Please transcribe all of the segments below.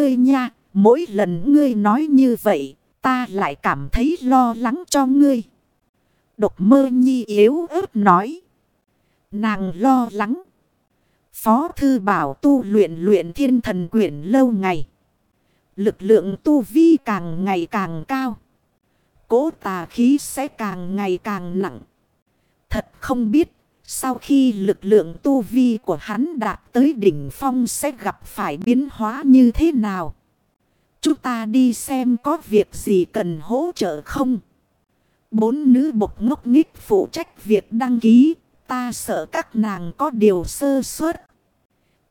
ngươi nha. Mỗi lần ngươi nói như vậy, ta lại cảm thấy lo lắng cho ngươi. Độc mơ nhi yếu ớt nói. Nàng lo lắng. Phó thư bảo tu luyện luyện thiên thần quyển lâu ngày. Lực lượng tu vi càng ngày càng cao. Cố tà khí sẽ càng ngày càng nặng. Thật không biết sau khi lực lượng tu vi của hắn đạt tới đỉnh phong sẽ gặp phải biến hóa như thế nào. Chúng ta đi xem có việc gì cần hỗ trợ không. Bốn nữ bộc ngốc nghích phụ trách việc đăng ký. Ta sợ các nàng có điều sơ suất.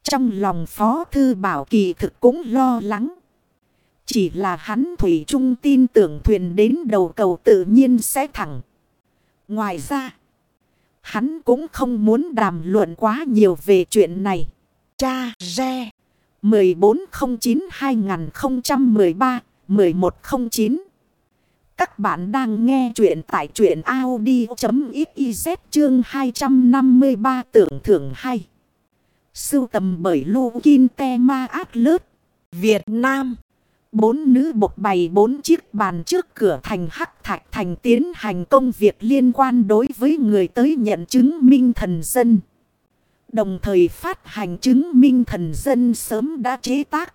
Trong lòng Phó Thư Bảo kỳ thực cũng lo lắng. Chỉ là hắn Thủy Trung tin tưởng thuyền đến đầu cầu tự nhiên sẽ thẳng. Ngoài ra, hắn cũng không muốn đàm luận quá nhiều về chuyện này. Cha Re 1409-2013-1109 Các bạn đang nghe chuyện tại chuyện Audi.xyz chương 253 tưởng thưởng hay. Sưu tầm bởi Lô Kinh Te Ma Át Lớt, Việt Nam. Bốn nữ bộc bày bốn chiếc bàn trước cửa thành hắc thạch thành tiến hành công việc liên quan đối với người tới nhận chứng minh thần dân. Đồng thời phát hành chứng minh thần dân sớm đã chế tác.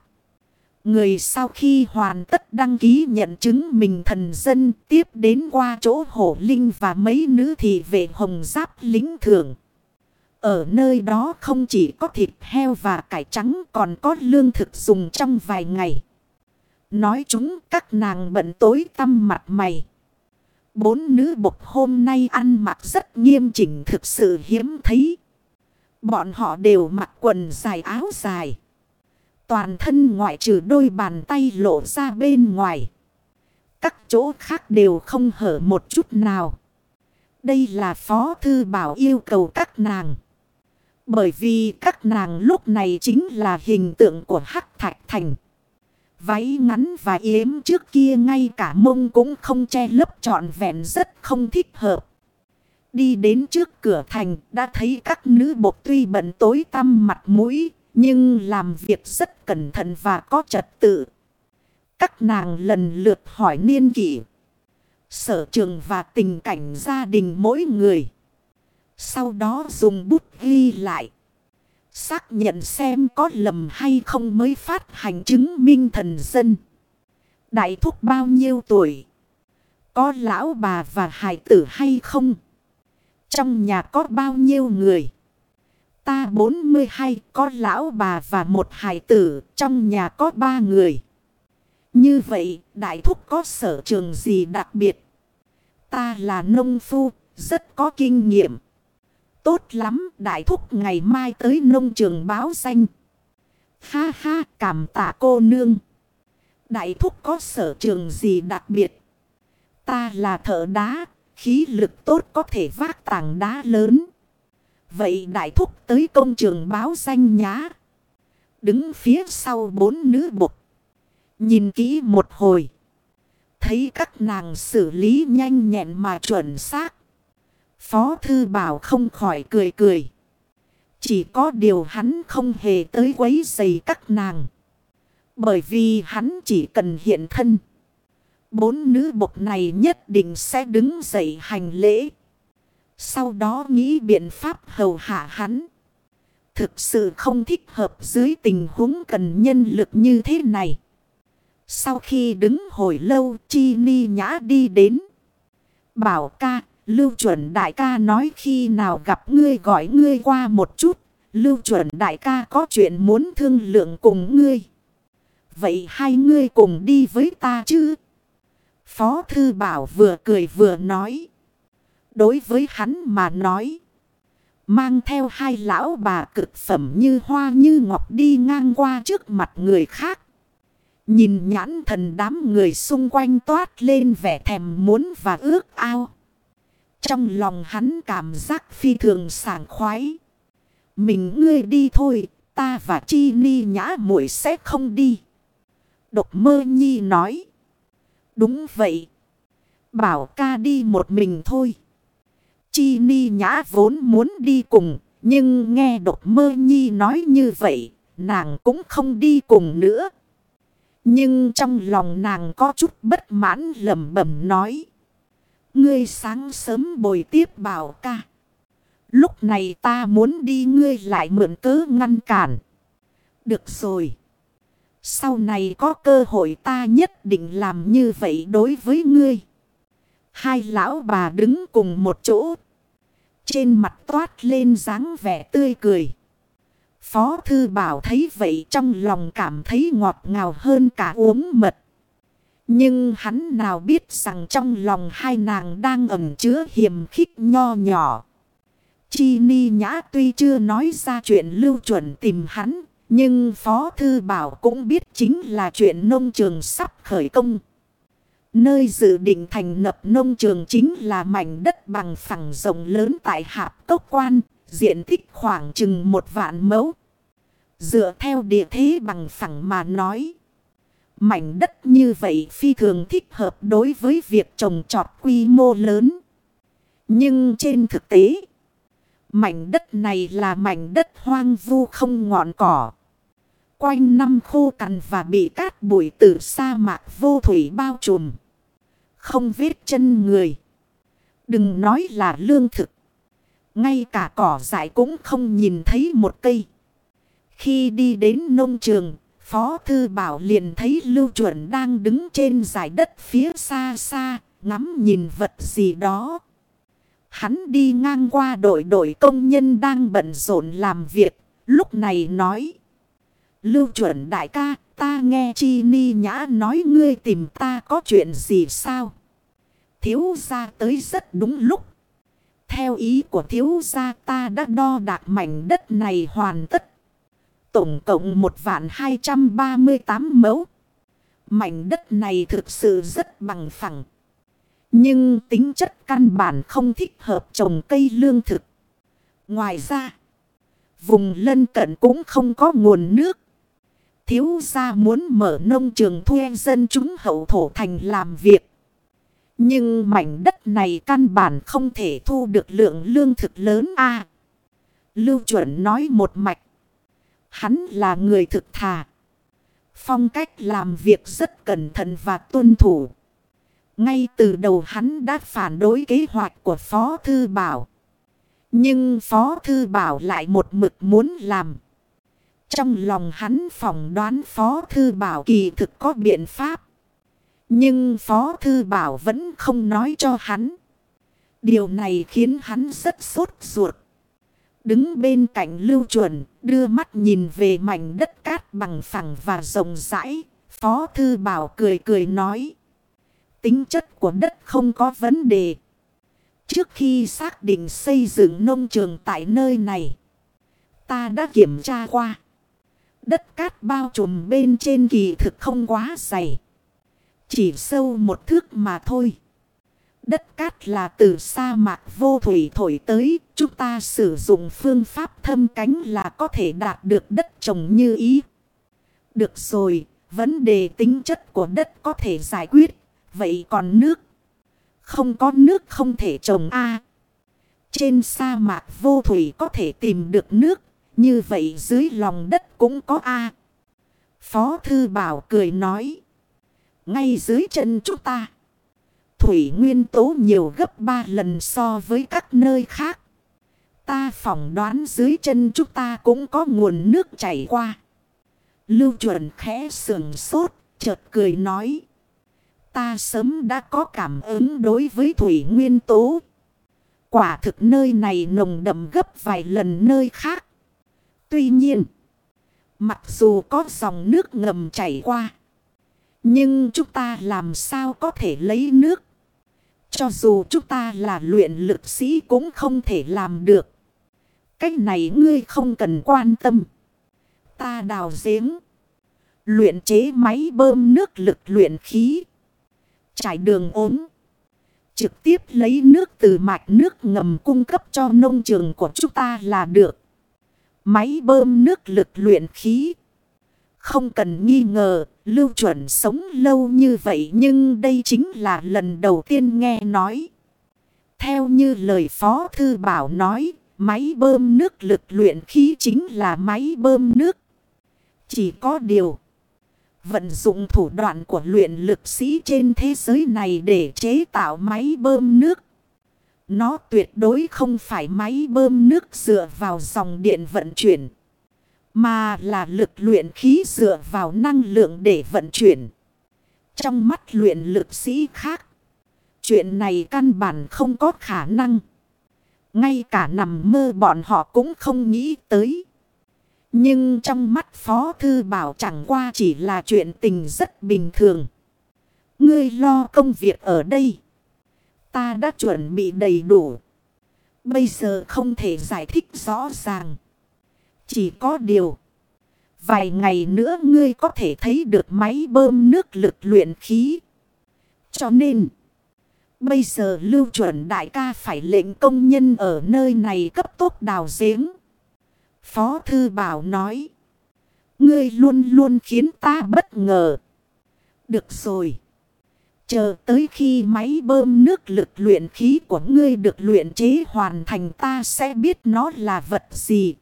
Người sau khi hoàn tất đăng ký nhận chứng mình thần dân tiếp đến qua chỗ hổ linh và mấy nữ thị vệ hồng giáp lính thường. Ở nơi đó không chỉ có thịt heo và cải trắng còn có lương thực dùng trong vài ngày. Nói chúng các nàng bận tối tâm mặt mày. Bốn nữ bộc hôm nay ăn mặc rất nghiêm chỉnh thực sự hiếm thấy. Bọn họ đều mặc quần dài áo dài. Toàn thân ngoại trừ đôi bàn tay lộ ra bên ngoài. Các chỗ khác đều không hở một chút nào. Đây là Phó Thư Bảo yêu cầu các nàng. Bởi vì các nàng lúc này chính là hình tượng của Hắc Thạch Thành. Váy ngắn và yếm trước kia ngay cả mông cũng không che lấp trọn vẹn rất không thích hợp. Đi đến trước cửa thành đã thấy các nữ bột tuy bận tối tăm mặt mũi nhưng làm việc rất cẩn thận và có trật tự. Các nàng lần lượt hỏi niên kỷ, sở trường và tình cảnh gia đình mỗi người. Sau đó dùng bút ghi lại. Xác nhận xem có lầm hay không mới phát hành chứng minh thần dân. Đại thúc bao nhiêu tuổi? Có lão bà và hải tử hay không? Trong nhà có bao nhiêu người? Ta 42 có lão bà và một hải tử. Trong nhà có ba người. Như vậy đại thúc có sở trường gì đặc biệt? Ta là nông phu, rất có kinh nghiệm. Tốt lắm, đại thúc ngày mai tới nông trường báo danh. Ha ha, cảm tạ cô nương. Đại thúc có sở trường gì đặc biệt? Ta là thợ đá, khí lực tốt có thể vác tảng đá lớn. Vậy đại thúc tới công trường báo danh nhá. Đứng phía sau bốn nữ bục. Nhìn kỹ một hồi. Thấy các nàng xử lý nhanh nhẹn mà chuẩn xác. Phó Thư Bảo không khỏi cười cười. Chỉ có điều hắn không hề tới quấy giày các nàng. Bởi vì hắn chỉ cần hiện thân. Bốn nữ bộc này nhất định sẽ đứng dậy hành lễ. Sau đó nghĩ biện pháp hầu hạ hắn. Thực sự không thích hợp dưới tình huống cần nhân lực như thế này. Sau khi đứng hồi lâu, Chi Ni Nhã đi đến. Bảo ca Lưu chuẩn đại ca nói khi nào gặp ngươi gọi ngươi qua một chút. Lưu chuẩn đại ca có chuyện muốn thương lượng cùng ngươi. Vậy hai ngươi cùng đi với ta chứ? Phó thư bảo vừa cười vừa nói. Đối với hắn mà nói. Mang theo hai lão bà cực phẩm như hoa như ngọc đi ngang qua trước mặt người khác. Nhìn nhãn thần đám người xung quanh toát lên vẻ thèm muốn và ước ao. Trong lòng hắn cảm giác phi thường sảng khoái. Mình ngươi đi thôi, ta và Chi Ni nhã muội sẽ không đi. Độc mơ nhi nói. Đúng vậy. Bảo ca đi một mình thôi. Chi Ni nhã vốn muốn đi cùng. Nhưng nghe độc mơ nhi nói như vậy. Nàng cũng không đi cùng nữa. Nhưng trong lòng nàng có chút bất mãn lẩm bẩm nói. Ngươi sáng sớm bồi tiếp bảo ca. Lúc này ta muốn đi ngươi lại mượn cớ ngăn cản. Được rồi. Sau này có cơ hội ta nhất định làm như vậy đối với ngươi. Hai lão bà đứng cùng một chỗ. Trên mặt toát lên dáng vẻ tươi cười. Phó thư bảo thấy vậy trong lòng cảm thấy ngọt ngào hơn cả uống mật. Nhưng hắn nào biết rằng trong lòng hai nàng đang ẩn chứa hiểm khích nho nhỏ. Chi ni nhã tuy chưa nói ra chuyện lưu chuẩn tìm hắn. Nhưng Phó Thư Bảo cũng biết chính là chuyện nông trường sắp khởi công. Nơi dự định thành lập nông trường chính là mảnh đất bằng phẳng rộng lớn tại Hạp Cốc Quan, diện tích khoảng chừng một vạn mẫu. Dựa theo địa thế bằng phẳng mà nói. Mảnh đất như vậy phi thường thích hợp đối với việc trồng trọt quy mô lớn. Nhưng trên thực tế, mảnh đất này là mảnh đất hoang vu không ngọn cỏ. Quanh năm khô cằn và bị cát bụi từ sa mạc vô thủy bao trùm. Không vết chân người. Đừng nói là lương thực. Ngay cả cỏ dại cũng không nhìn thấy một cây. Khi đi đến nông trường, Phó Thư Bảo liền thấy Lưu Chuẩn đang đứng trên giải đất phía xa xa, ngắm nhìn vật gì đó. Hắn đi ngang qua đội đội công nhân đang bận rộn làm việc, lúc này nói. Lưu Chuẩn đại ca, ta nghe Chi Ni Nhã nói ngươi tìm ta có chuyện gì sao? Thiếu gia tới rất đúng lúc. Theo ý của thiếu gia ta đã đo đạc mảnh đất này hoàn tất tổng cộng một vạn hai trăm ba mươi tám mẫu. Mảnh đất này thực sự rất bằng phẳng. Nhưng tính chất căn bản không thích hợp trồng cây lương thực. Ngoài ra, vùng lân cận cũng không có nguồn nước. Thiếu gia muốn mở nông trường thuê dân chúng hậu thổ thành làm việc. Nhưng mảnh đất này căn bản không thể thu được lượng lương thực lớn a Lưu chuẩn nói một mạch. Hắn là người thực thà. Phong cách làm việc rất cẩn thận và tuân thủ. Ngay từ đầu hắn đã phản đối kế hoạch của Phó Thư Bảo. Nhưng Phó Thư Bảo lại một mực muốn làm. Trong lòng hắn phỏng đoán Phó Thư Bảo kỳ thực có biện pháp. Nhưng Phó Thư Bảo vẫn không nói cho hắn. Điều này khiến hắn rất sốt ruột. Đứng bên cạnh lưu chuẩn, đưa mắt nhìn về mảnh đất cát bằng phẳng và rộng rãi. Phó Thư Bảo cười cười nói. Tính chất của đất không có vấn đề. Trước khi xác định xây dựng nông trường tại nơi này, ta đã kiểm tra qua. Đất cát bao trùm bên trên kỳ thực không quá dày. Chỉ sâu một thước mà thôi. Đất cát là từ sa mạc vô thủy thổi tới. Chúng ta sử dụng phương pháp thâm cánh là có thể đạt được đất trồng như ý. Được rồi, vấn đề tính chất của đất có thể giải quyết. Vậy còn nước? Không có nước không thể trồng A. trên sa mạc vô thủy có thể tìm được nước. Như vậy dưới lòng đất cũng có A. Phó Thư Bảo cười nói. Ngay dưới chân chúng ta thủy nguyên tố nhiều gấp 3 lần so với các nơi khác. Ta phỏng đoán dưới chân chúng ta cũng có nguồn nước chảy qua. Lưu chuẩn khẽ sườn sốt, chợt cười nói. Ta sớm đã có cảm ứng đối với thủy nguyên tố. Quả thực nơi này nồng đậm gấp vài lần nơi khác. Tuy nhiên, mặc dù có dòng nước ngầm chảy qua, nhưng chúng ta làm sao có thể lấy nước cho dù chúng ta là luyện lực sĩ cũng không thể làm được. Cách này ngươi không cần quan tâm. Ta đào giếng. Luyện chế máy bơm nước lực luyện khí. Trải đường ốm. Trực tiếp lấy nước từ mạch nước ngầm cung cấp cho nông trường của chúng ta là được. Máy bơm nước lực luyện khí. Không cần nghi ngờ, lưu chuẩn sống lâu như vậy nhưng đây chính là lần đầu tiên nghe nói. Theo như lời Phó Thư Bảo nói, máy bơm nước lực luyện khí chính là máy bơm nước. Chỉ có điều, Vận dụng thủ đoạn của luyện lực sĩ trên thế giới này để chế tạo máy bơm nước. Nó tuyệt đối không phải máy bơm nước dựa vào dòng điện vận chuyển. Mà là lực luyện khí dựa vào năng lượng để vận chuyển. Trong mắt luyện lực sĩ khác. Chuyện này căn bản không có khả năng. Ngay cả nằm mơ bọn họ cũng không nghĩ tới. Nhưng trong mắt Phó Thư Bảo chẳng qua chỉ là chuyện tình rất bình thường. Ngươi lo công việc ở đây. Ta đã chuẩn bị đầy đủ. Bây giờ không thể giải thích rõ ràng. Chỉ có điều. Vài ngày nữa ngươi có thể thấy được máy bơm nước lực luyện khí. Cho nên. Bây giờ lưu chuẩn đại ca phải lệnh công nhân ở nơi này cấp tốc đào giếng. Phó Thư Bảo nói. Ngươi luôn luôn khiến ta bất ngờ. Được rồi. Chờ tới khi máy bơm nước lực luyện khí của ngươi được luyện chế hoàn thành ta sẽ biết nó là vật gì.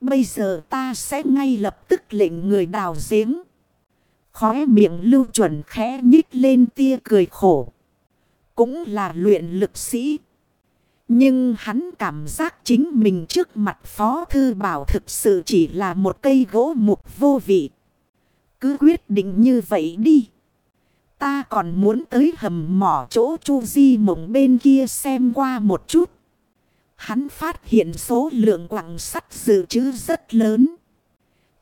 Bây giờ ta sẽ ngay lập tức lệnh người đào giếng. Khóe miệng lưu chuẩn khẽ nhích lên tia cười khổ. Cũng là luyện lực sĩ. Nhưng hắn cảm giác chính mình trước mặt Phó Thư Bảo thực sự chỉ là một cây gỗ mục vô vị. Cứ quyết định như vậy đi. Ta còn muốn tới hầm mỏ chỗ Chu Di mộng bên kia xem qua một chút. Hắn phát hiện số lượng quặng sắt dự trữ rất lớn.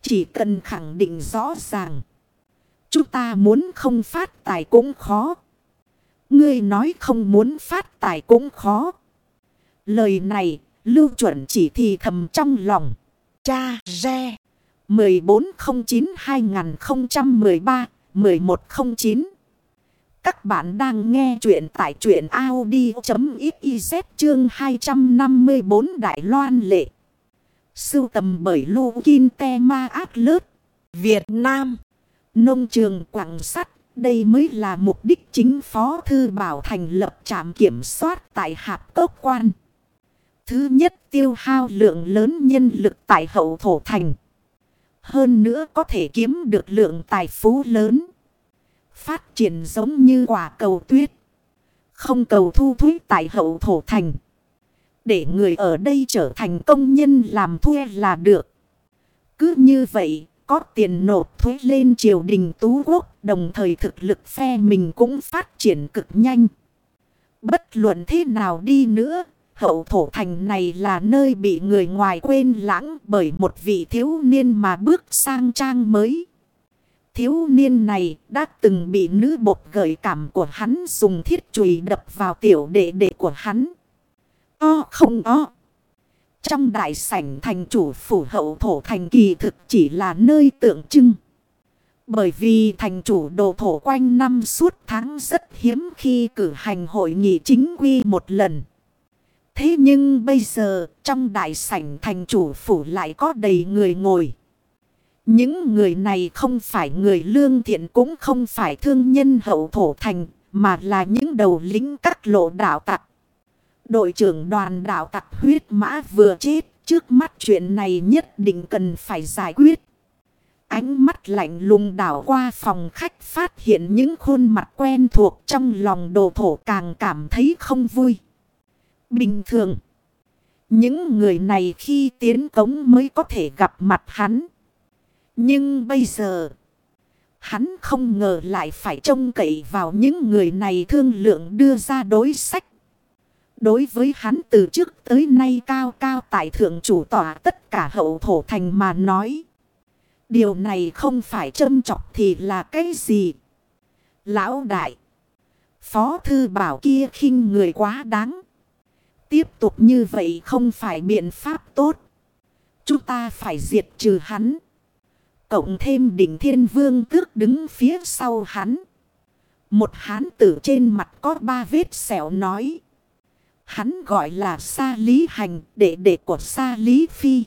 Chỉ cần khẳng định rõ ràng. Chúng ta muốn không phát tài cũng khó. Ngươi nói không muốn phát tài cũng khó. Lời này, lưu chuẩn chỉ thì thầm trong lòng. Cha Re 1409-2013-1109 các bạn đang nghe chuyện tại chuyện Audi.xyz chương 254 Đại Loan Lệ. Sưu tầm bởi Lô Kinh Te Ma Át Lớt. Việt Nam. Nông trường quảng sắt. Đây mới là mục đích chính Phó Thư Bảo thành lập trạm kiểm soát tại Hạp Cốc Quan. Thứ nhất tiêu hao lượng lớn nhân lực tại hậu thổ thành. Hơn nữa có thể kiếm được lượng tài phú lớn. Phát triển giống như quả cầu tuyết. Không cầu thu thuế tại hậu thổ thành. Để người ở đây trở thành công nhân làm thuê là được. Cứ như vậy, có tiền nộp thuế lên triều đình tú quốc, đồng thời thực lực phe mình cũng phát triển cực nhanh. Bất luận thế nào đi nữa, hậu thổ thành này là nơi bị người ngoài quên lãng bởi một vị thiếu niên mà bước sang trang mới. Thiếu niên này đã từng bị nữ bột gợi cảm của hắn dùng thiết chùy đập vào tiểu đệ đệ của hắn. O không o. Trong đại sảnh thành chủ phủ hậu thổ thành kỳ thực chỉ là nơi tượng trưng. Bởi vì thành chủ đồ thổ quanh năm suốt tháng rất hiếm khi cử hành hội nghị chính quy một lần. Thế nhưng bây giờ, trong đại sảnh thành chủ phủ lại có đầy người ngồi. Những người này không phải người lương thiện cũng không phải thương nhân hậu thổ thành, mà là những đầu lính các lộ đạo tặc. Đội trưởng đoàn đạo tặc huyết mã vừa chết, trước mắt chuyện này nhất định cần phải giải quyết. Ánh mắt lạnh lùng đảo qua phòng khách phát hiện những khuôn mặt quen thuộc trong lòng đồ thổ càng cảm thấy không vui. Bình thường. Những người này khi tiến cống mới có thể gặp mặt hắn. Nhưng bây giờ. Hắn không ngờ lại phải trông cậy vào những người này thương lượng đưa ra đối sách. Đối với hắn từ trước tới nay cao cao tại thượng chủ tỏa tất cả hậu thổ thành mà nói. Điều này không phải châm chọc thì là cái gì? Lão đại. Phó thư bảo kia khinh người quá đáng. Tiếp tục như vậy không phải biện pháp tốt. Chúng ta phải diệt trừ hắn. Cộng thêm đỉnh thiên vương tước đứng phía sau hắn. Một hán tử trên mặt có ba vết sẹo nói. Hắn gọi là Sa Lý Hành, đệ đệ của Sa Lý Phi.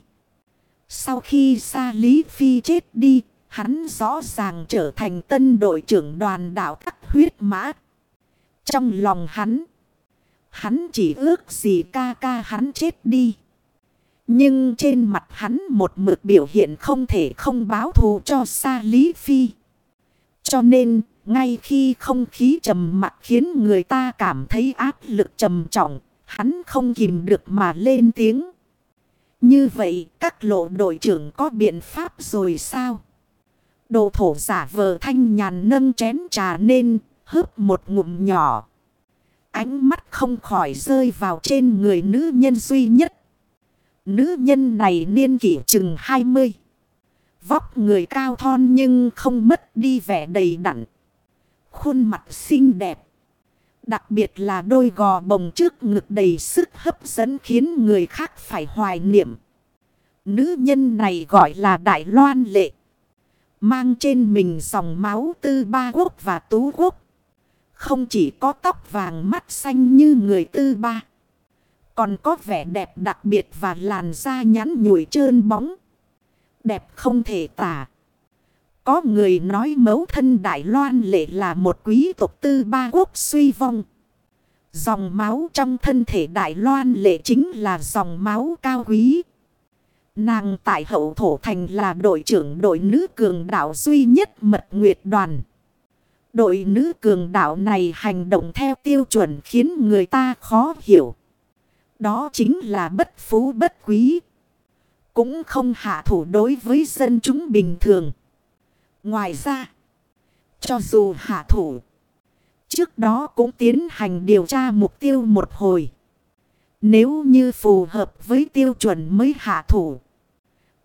Sau khi Sa Lý Phi chết đi, hắn rõ ràng trở thành tân đội trưởng đoàn đạo tắc huyết mã. Trong lòng hắn, Hắn chỉ ước gì ca ca hắn chết đi. Nhưng trên mặt hắn một mực biểu hiện không thể không báo thù cho Sa Lý Phi. cho nên, ngay khi không khí trầm mặc khiến người ta cảm thấy áp lực trầm trọng, hắn không kìm được mà lên tiếng. Như vậy, các lộ đội trưởng có biện pháp rồi sao? Đồ thổ giả vờ thanh nhàn nâng chén trà nên, hớp một ngụm nhỏ. Ánh mắt không khỏi rơi vào trên người nữ nhân duy nhất. Nữ nhân này niên kỷ chừng 20. Vóc người cao thon nhưng không mất đi vẻ đầy đặn. Khuôn mặt xinh đẹp. Đặc biệt là đôi gò bồng trước ngực đầy sức hấp dẫn khiến người khác phải hoài niệm. Nữ nhân này gọi là Đại Loan Lệ. Mang trên mình dòng máu tư ba quốc và tú quốc. Không chỉ có tóc vàng mắt xanh như người tư ba. Còn có vẻ đẹp đặc biệt và làn da nhắn nhủi trơn bóng. Đẹp không thể tả. Có người nói mấu thân Đại Loan lệ là một quý tộc tư ba quốc suy vong. Dòng máu trong thân thể Đại Loan lệ chính là dòng máu cao quý. Nàng tại hậu thổ thành là đội trưởng đội nữ cường đạo duy nhất mật nguyệt đoàn. Đội nữ cường đạo này hành động theo tiêu chuẩn khiến người ta khó hiểu. Đó chính là bất phú bất quý. Cũng không hạ thủ đối với dân chúng bình thường. Ngoài ra, cho dù hạ thủ, trước đó cũng tiến hành điều tra mục tiêu một hồi. Nếu như phù hợp với tiêu chuẩn mới hạ thủ.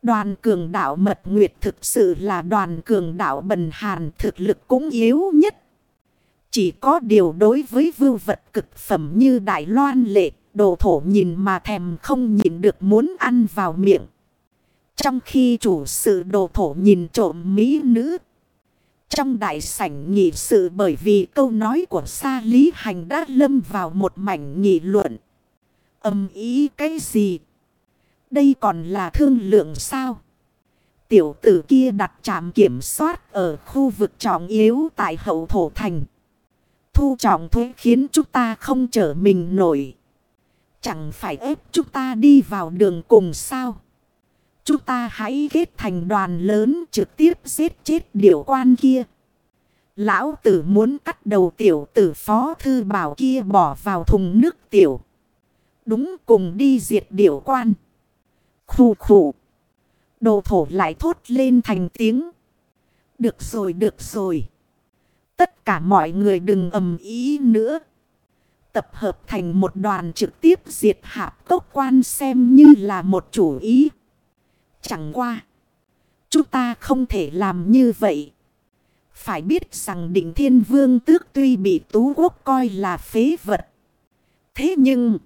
Đoàn cường đạo mật nguyệt thực sự là đoàn cường đạo bần hàn thực lực cũng yếu nhất. Chỉ có điều đối với vưu vật cực phẩm như Đại Loan lệ, đồ thổ nhìn mà thèm không nhìn được muốn ăn vào miệng. Trong khi chủ sự đồ thổ nhìn trộm mỹ nữ. Trong đại sảnh nghị sự bởi vì câu nói của Sa Lý Hành đã lâm vào một mảnh nghị luận. Âm ý cái gì? Đây còn là thương lượng sao? Tiểu tử kia đặt trạm kiểm soát ở khu vực trọng yếu tại hậu thổ thành. Thu trọng thuế khiến chúng ta không trở mình nổi. Chẳng phải ép chúng ta đi vào đường cùng sao? Chúng ta hãy kết thành đoàn lớn trực tiếp giết chết điểu quan kia. Lão tử muốn cắt đầu tiểu tử phó thư bảo kia bỏ vào thùng nước tiểu. Đúng cùng đi diệt điểu quan. Khủ khủ. Đồ thổ lại thốt lên thành tiếng. Được rồi được rồi. Tất cả mọi người đừng ầm ý nữa. Tập hợp thành một đoàn trực tiếp diệt hạp cốc quan xem như là một chủ ý. Chẳng qua. Chúng ta không thể làm như vậy. Phải biết rằng định thiên vương tước tuy bị tú quốc coi là phế vật. Thế nhưng.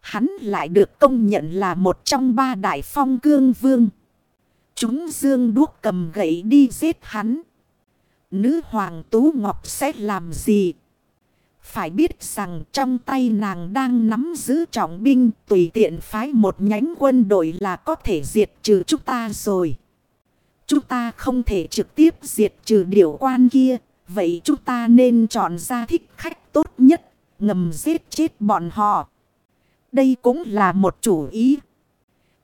Hắn lại được công nhận là một trong ba đại phong cương vương. Chúng dương đuốc cầm gậy đi giết hắn. Nữ hoàng Tú Ngọc sẽ làm gì? Phải biết rằng trong tay nàng đang nắm giữ trọng binh tùy tiện phái một nhánh quân đội là có thể diệt trừ chúng ta rồi. Chúng ta không thể trực tiếp diệt trừ điều quan kia. Vậy chúng ta nên chọn ra thích khách tốt nhất, ngầm giết chết bọn họ. Đây cũng là một chủ ý.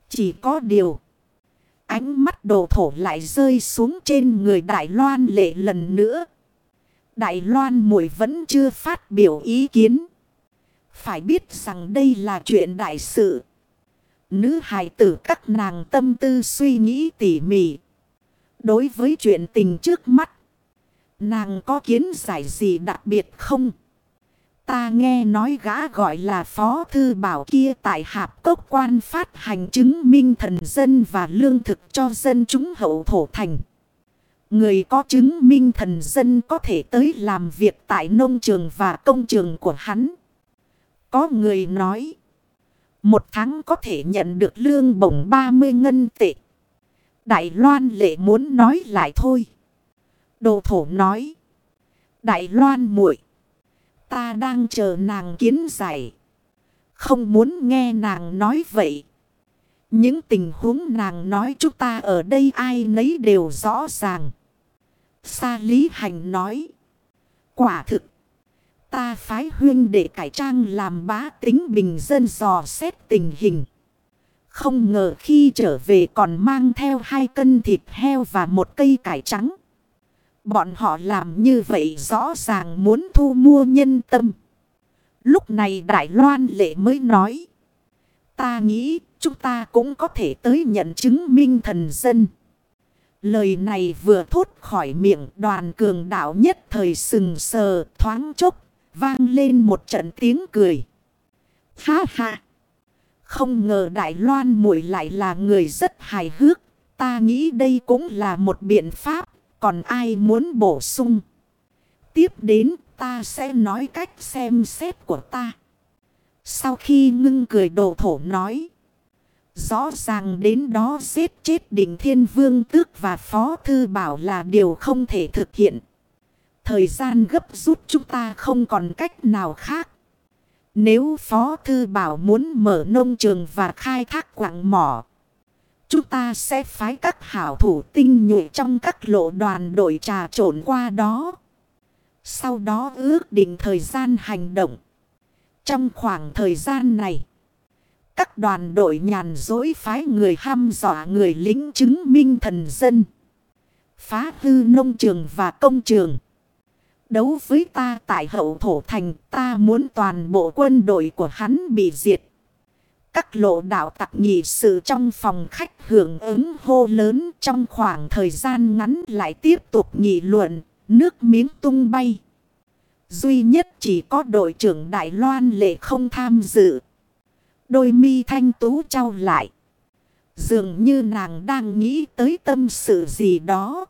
Chỉ có điều. Ánh mắt đồ thổ lại rơi xuống trên người Đại Loan lệ lần nữa. Đại Loan muội vẫn chưa phát biểu ý kiến. Phải biết rằng đây là chuyện đại sự. Nữ hài tử các nàng tâm tư suy nghĩ tỉ mỉ. Đối với chuyện tình trước mắt. Nàng có kiến giải gì đặc biệt không? Ta nghe nói gã gọi là phó thư bảo kia tại hạp cốc quan phát hành chứng minh thần dân và lương thực cho dân chúng hậu thổ thành. Người có chứng minh thần dân có thể tới làm việc tại nông trường và công trường của hắn. Có người nói. Một tháng có thể nhận được lương bổng 30 ngân tệ. Đại Loan lệ muốn nói lại thôi. Đồ thổ nói. Đại Loan muội, Ta đang chờ nàng kiến giải. Không muốn nghe nàng nói vậy. Những tình huống nàng nói chúng ta ở đây ai nấy đều rõ ràng. Sa Lý Hành nói. Quả thực. Ta phái huyên để cải trang làm bá tính bình dân dò xét tình hình. Không ngờ khi trở về còn mang theo hai cân thịt heo và một cây cải trắng. Bọn họ làm như vậy rõ ràng muốn thu mua nhân tâm. Lúc này Đại Loan lệ mới nói. Ta nghĩ chúng ta cũng có thể tới nhận chứng minh thần dân. Lời này vừa thốt khỏi miệng đoàn cường đạo nhất thời sừng sờ thoáng chốc, vang lên một trận tiếng cười. Ha ha! Không ngờ Đại Loan muội lại là người rất hài hước, ta nghĩ đây cũng là một biện pháp, còn ai muốn bổ sung. Tiếp đến ta sẽ nói cách xem xét của ta. Sau khi ngưng cười đổ thổ nói. Rõ ràng đến đó giết chết đỉnh thiên vương tước và phó thư bảo là điều không thể thực hiện. Thời gian gấp rút chúng ta không còn cách nào khác. Nếu phó thư bảo muốn mở nông trường và khai thác quảng mỏ. Chúng ta sẽ phái các hảo thủ tinh nhuệ trong các lộ đoàn đội trà trộn qua đó. Sau đó ước định thời gian hành động. Trong khoảng thời gian này. Các đoàn đội nhàn dối phái người ham dọa người lính chứng minh thần dân. Phá hư nông trường và công trường. Đấu với ta tại hậu thổ thành ta muốn toàn bộ quân đội của hắn bị diệt. Các lộ đạo tặc nhị sự trong phòng khách hưởng ứng hô lớn trong khoảng thời gian ngắn lại tiếp tục nghị luận, nước miếng tung bay. Duy nhất chỉ có đội trưởng Đại Loan lệ không tham dự. Đôi mi thanh tú trao lại. Dường như nàng đang nghĩ tới tâm sự gì đó.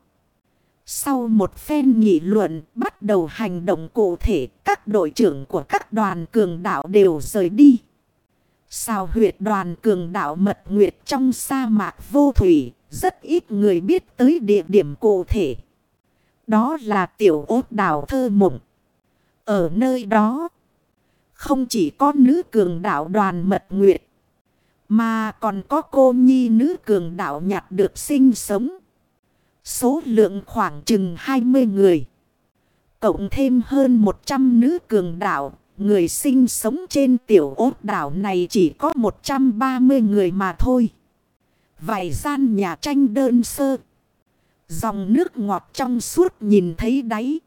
Sau một phen nghị luận, bắt đầu hành động cụ thể, các đội trưởng của các đoàn cường đạo đều rời đi. Sao huyệt đoàn cường đạo mật nguyệt trong sa mạc vô thủy, rất ít người biết tới địa điểm cụ thể. Đó là tiểu ốt đảo thơ mộng. Ở nơi đó, không chỉ có nữ cường đạo đoàn mật nguyệt, mà còn có cô nhi nữ cường đạo nhặt được sinh sống. Số lượng khoảng chừng 20 người. Cộng thêm hơn 100 nữ cường đạo, người sinh sống trên tiểu ốt đảo này chỉ có 130 người mà thôi. Vài gian nhà tranh đơn sơ. Dòng nước ngọt trong suốt nhìn thấy đáy.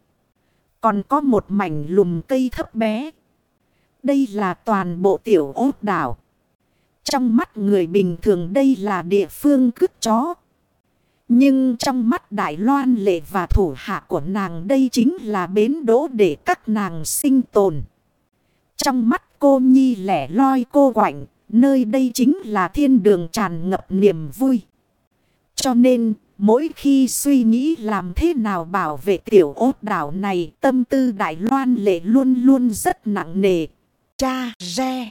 Còn có một mảnh lùm cây thấp bé. Đây là toàn bộ tiểu ốt đảo. Trong mắt người bình thường đây là địa phương cướp chó. Nhưng trong mắt Đại Loan lệ và thủ hạ của nàng đây chính là bến đỗ để các nàng sinh tồn. Trong mắt cô Nhi lẻ loi cô quạnh, nơi đây chính là thiên đường tràn ngập niềm vui. Cho nên, mỗi khi suy nghĩ làm thế nào bảo vệ tiểu ốt đảo này, tâm tư Đại Loan lệ luôn luôn rất nặng nề. Cha Re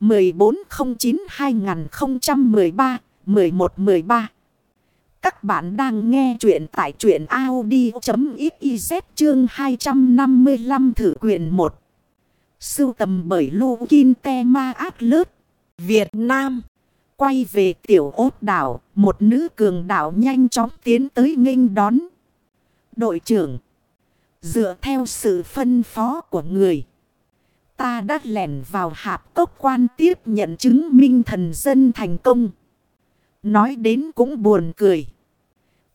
1409-2013-1113 Các bạn đang nghe chuyện tại chuyện Audi.xyz chương 255 thử quyền 1 Sưu tầm bởi Lô Kinh Te Ma Át Việt Nam. Quay về tiểu ốt đảo, Một nữ cường đảo nhanh chóng tiến tới nghênh đón Đội trưởng, Dựa theo sự phân phó của người, Ta đã lẻn vào hạp cốc quan tiếp nhận chứng minh thần dân thành công. Nói đến cũng buồn cười.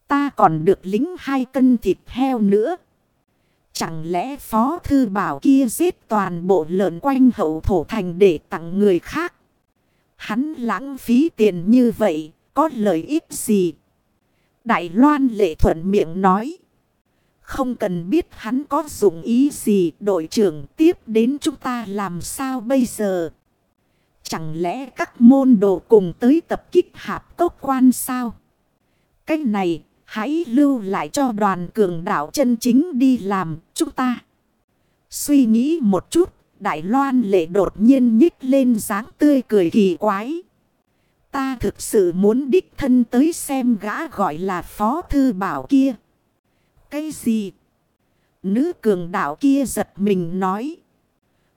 Ta còn được lính hai cân thịt heo nữa. Chẳng lẽ phó thư bảo kia giết toàn bộ lợn quanh hậu thổ thành để tặng người khác. Hắn lãng phí tiền như vậy, có lợi ích gì? Đại Loan lệ thuận miệng nói. Không cần biết hắn có dụng ý gì đội trưởng tiếp đến chúng ta làm sao bây giờ. Chẳng lẽ các môn đồ cùng tới tập kích hạp cốc quan sao? Cái này hãy lưu lại cho đoàn cường đạo chân chính đi làm chúng ta. Suy nghĩ một chút, Đại Loan lệ đột nhiên nhích lên dáng tươi cười kỳ quái. Ta thực sự muốn đích thân tới xem gã gọi là phó thư bảo kia. Cái gì? Nữ cường đạo kia giật mình nói.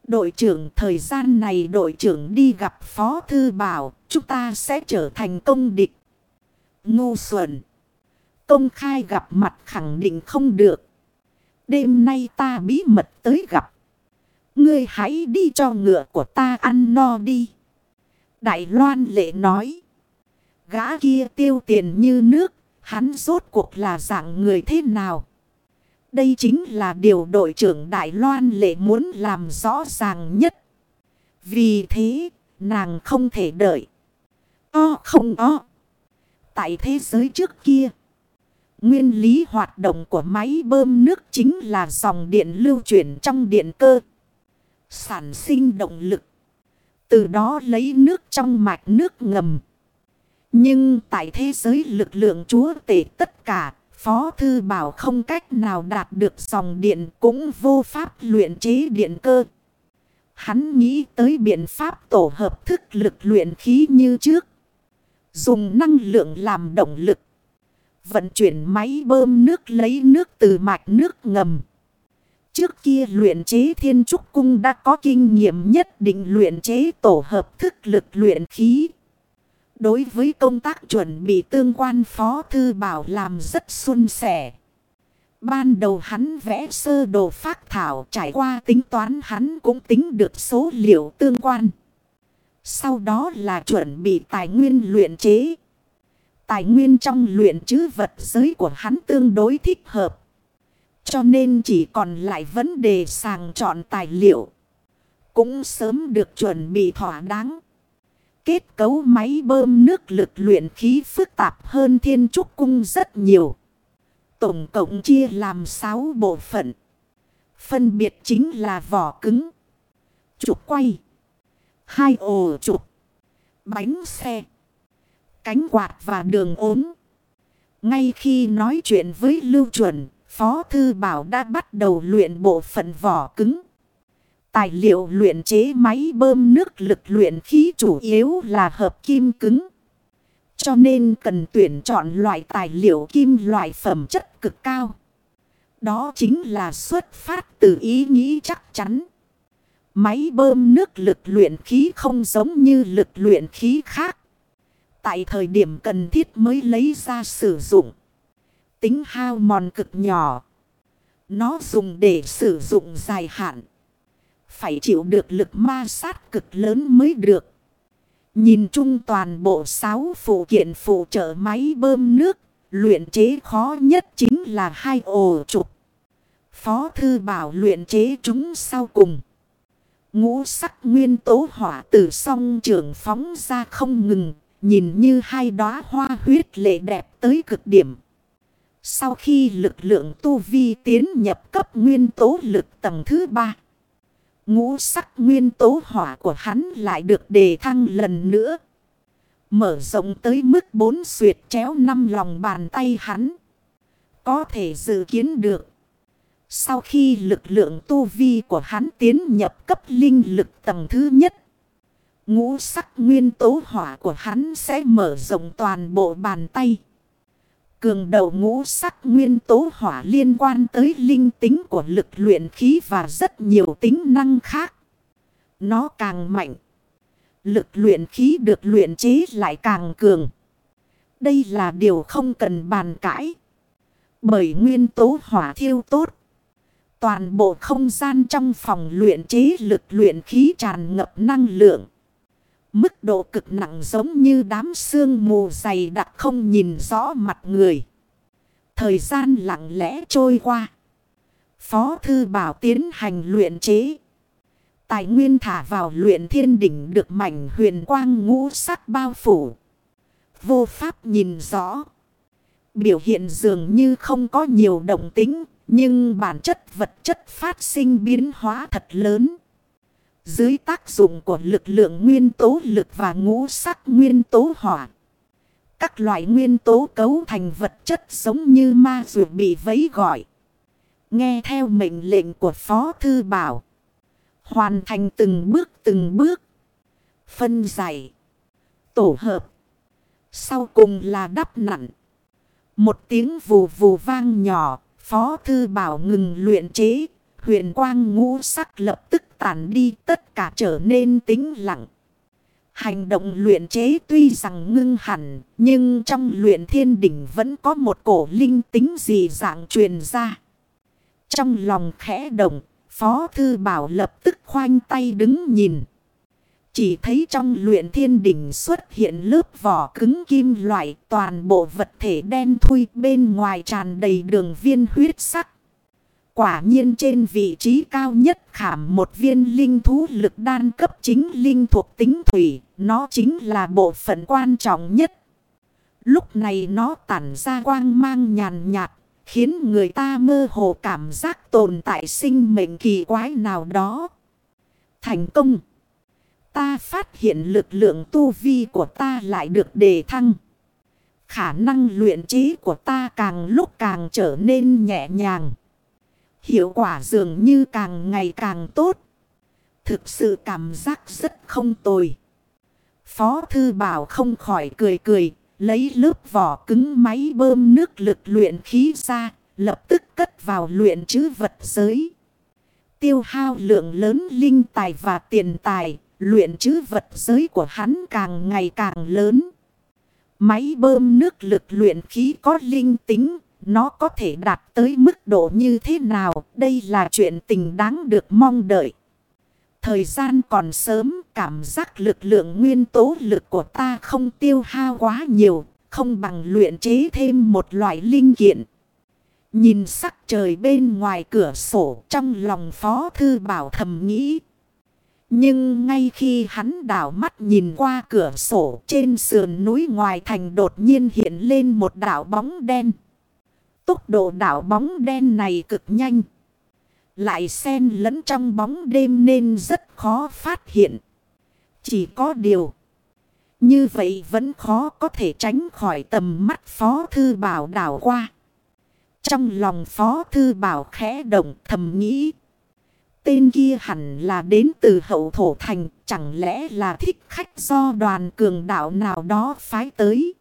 Đội trưởng, thời gian này đội trưởng đi gặp Phó Thư Bảo. Chúng ta sẽ trở thành công địch. Ngu xuẩn. Công khai gặp mặt khẳng định không được. Đêm nay ta bí mật tới gặp. Ngươi hãy đi cho ngựa của ta ăn no đi. Đại Loan lệ nói. Gã kia tiêu tiền như nước. Hắn rốt cuộc là dạng người thế nào? Đây chính là điều đội trưởng Đại Loan lệ muốn làm rõ ràng nhất. Vì thế, nàng không thể đợi. O không o. Tại thế giới trước kia, nguyên lý hoạt động của máy bơm nước chính là dòng điện lưu chuyển trong điện cơ. Sản sinh động lực. Từ đó lấy nước trong mạch nước ngầm. Nhưng tại thế giới lực lượng chúa tể tất cả, Phó Thư Bảo không cách nào đạt được dòng điện cũng vô pháp luyện chế điện cơ. Hắn nghĩ tới biện pháp tổ hợp thức lực luyện khí như trước. Dùng năng lượng làm động lực. Vận chuyển máy bơm nước lấy nước từ mạch nước ngầm. Trước kia luyện chế thiên trúc cung đã có kinh nghiệm nhất định luyện chế tổ hợp thức lực luyện khí. Đối với công tác chuẩn bị tương quan, phó thư bảo làm rất xuân sẻ. Ban đầu hắn vẽ sơ đồ phát thảo, trải qua tính toán hắn cũng tính được số liệu tương quan. Sau đó là chuẩn bị tài nguyên luyện chế. Tài nguyên trong luyện chứ vật giới của hắn tương đối thích hợp. Cho nên chỉ còn lại vấn đề sàng chọn tài liệu. Cũng sớm được chuẩn bị thỏa đáng. Kết cấu máy bơm nước lực luyện khí phức tạp hơn thiên trúc cung rất nhiều. Tổng cộng chia làm 6 bộ phận. Phân biệt chính là vỏ cứng, trục quay, hai ổ trục, bánh xe, cánh quạt và đường ốm. Ngay khi nói chuyện với Lưu Chuẩn, Phó Thư Bảo đã bắt đầu luyện bộ phận vỏ cứng. Tài liệu luyện chế máy bơm nước lực luyện khí chủ yếu là hợp kim cứng. Cho nên cần tuyển chọn loại tài liệu kim loại phẩm chất cực cao. Đó chính là xuất phát từ ý nghĩ chắc chắn. Máy bơm nước lực luyện khí không giống như lực luyện khí khác. Tại thời điểm cần thiết mới lấy ra sử dụng. Tính hao mòn cực nhỏ. Nó dùng để sử dụng dài hạn. Phải chịu được lực ma sát cực lớn mới được. Nhìn chung toàn bộ sáu phụ kiện phụ trợ máy bơm nước. Luyện chế khó nhất chính là hai ổ trục. Phó thư bảo luyện chế chúng sau cùng. Ngũ sắc nguyên tố hỏa từ song trường phóng ra không ngừng. Nhìn như hai đóa hoa huyết lệ đẹp tới cực điểm. Sau khi lực lượng tu vi tiến nhập cấp nguyên tố lực tầng thứ ba. Ngũ sắc nguyên tố hỏa của hắn lại được đề thăng lần nữa. Mở rộng tới mức bốn xuyệt chéo năm lòng bàn tay hắn. Có thể dự kiến được. Sau khi lực lượng tu vi của hắn tiến nhập cấp linh lực tầng thứ nhất. Ngũ sắc nguyên tố hỏa của hắn sẽ mở rộng toàn bộ bàn tay. Cường đầu ngũ sắc nguyên tố hỏa liên quan tới linh tính của lực luyện khí và rất nhiều tính năng khác. Nó càng mạnh. Lực luyện khí được luyện chế lại càng cường. Đây là điều không cần bàn cãi. Bởi nguyên tố hỏa thiêu tốt. Toàn bộ không gian trong phòng luyện chế lực luyện khí tràn ngập năng lượng. Mức độ cực nặng giống như đám sương mù dày đặc không nhìn rõ mặt người. Thời gian lặng lẽ trôi qua. Phó thư bảo tiến hành luyện chế. Tài nguyên thả vào luyện thiên đỉnh được mảnh huyền quang ngũ sắc bao phủ. Vô pháp nhìn rõ. Biểu hiện dường như không có nhiều động tính. Nhưng bản chất vật chất phát sinh biến hóa thật lớn. Dưới tác dụng của lực lượng nguyên tố lực và ngũ sắc nguyên tố hỏa. Các loại nguyên tố cấu thành vật chất giống như ma dù bị vấy gọi. Nghe theo mệnh lệnh của Phó Thư Bảo. Hoàn thành từng bước từng bước. Phân giải. Tổ hợp. Sau cùng là đắp nặn. Một tiếng vù vù vang nhỏ. Phó Thư Bảo ngừng luyện chế. Huyền quang ngũ sắc lập tức tản đi tất cả trở nên tĩnh lặng. Hành động luyện chế tuy rằng ngưng hẳn, nhưng trong luyện thiên đỉnh vẫn có một cổ linh tính dị dạng truyền ra. Trong lòng khẽ động, Phó Thư Bảo lập tức khoanh tay đứng nhìn. Chỉ thấy trong luyện thiên đỉnh xuất hiện lớp vỏ cứng kim loại toàn bộ vật thể đen thui bên ngoài tràn đầy đường viên huyết sắc. Quả nhiên trên vị trí cao nhất khảm một viên linh thú lực đan cấp chính linh thuộc tính thủy. Nó chính là bộ phận quan trọng nhất. Lúc này nó tản ra quang mang nhàn nhạt. Khiến người ta mơ hồ cảm giác tồn tại sinh mệnh kỳ quái nào đó. Thành công. Ta phát hiện lực lượng tu vi của ta lại được đề thăng. Khả năng luyện trí của ta càng lúc càng trở nên nhẹ nhàng. Hiệu quả dường như càng ngày càng tốt. Thực sự cảm giác rất không tồi. Phó thư bảo không khỏi cười cười. Lấy lớp vỏ cứng máy bơm nước lực luyện khí ra. Lập tức cất vào luyện chứ vật giới. Tiêu hao lượng lớn linh tài và tiền tài. Luyện chứ vật giới của hắn càng ngày càng lớn. Máy bơm nước lực luyện khí có linh tính nó có thể đạt tới mức độ như thế nào? Đây là chuyện tình đáng được mong đợi. Thời gian còn sớm, cảm giác lực lượng nguyên tố lực của ta không tiêu hao quá nhiều, không bằng luyện chế thêm một loại linh kiện. Nhìn sắc trời bên ngoài cửa sổ trong lòng Phó Thư Bảo thầm nghĩ. Nhưng ngay khi hắn đảo mắt nhìn qua cửa sổ trên sườn núi ngoài thành đột nhiên hiện lên một đảo bóng đen. Tốc độ đảo bóng đen này cực nhanh. Lại xen lẫn trong bóng đêm nên rất khó phát hiện. Chỉ có điều. Như vậy vẫn khó có thể tránh khỏi tầm mắt Phó Thư Bảo đảo qua. Trong lòng Phó Thư Bảo khẽ động thầm nghĩ. Tên kia hẳn là đến từ hậu thổ thành. Chẳng lẽ là thích khách do đoàn cường đạo nào đó phái tới.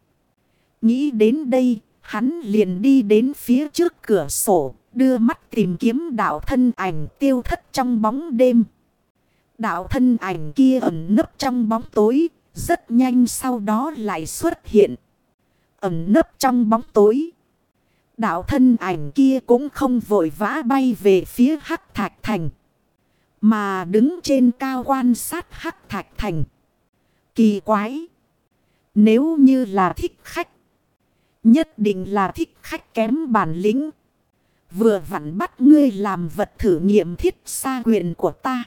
Nghĩ đến đây Hắn liền đi đến phía trước cửa sổ, đưa mắt tìm kiếm đạo thân ảnh tiêu thất trong bóng đêm. Đạo thân ảnh kia ẩn nấp trong bóng tối, rất nhanh sau đó lại xuất hiện. Ẩn nấp trong bóng tối. Đạo thân ảnh kia cũng không vội vã bay về phía Hắc Thạch Thành. Mà đứng trên cao quan sát Hắc Thạch Thành. Kỳ quái. Nếu như là thích khách. Nhất định là thích khách kém bản lĩnh. Vừa vặn bắt ngươi làm vật thử nghiệm thiết xa quyền của ta.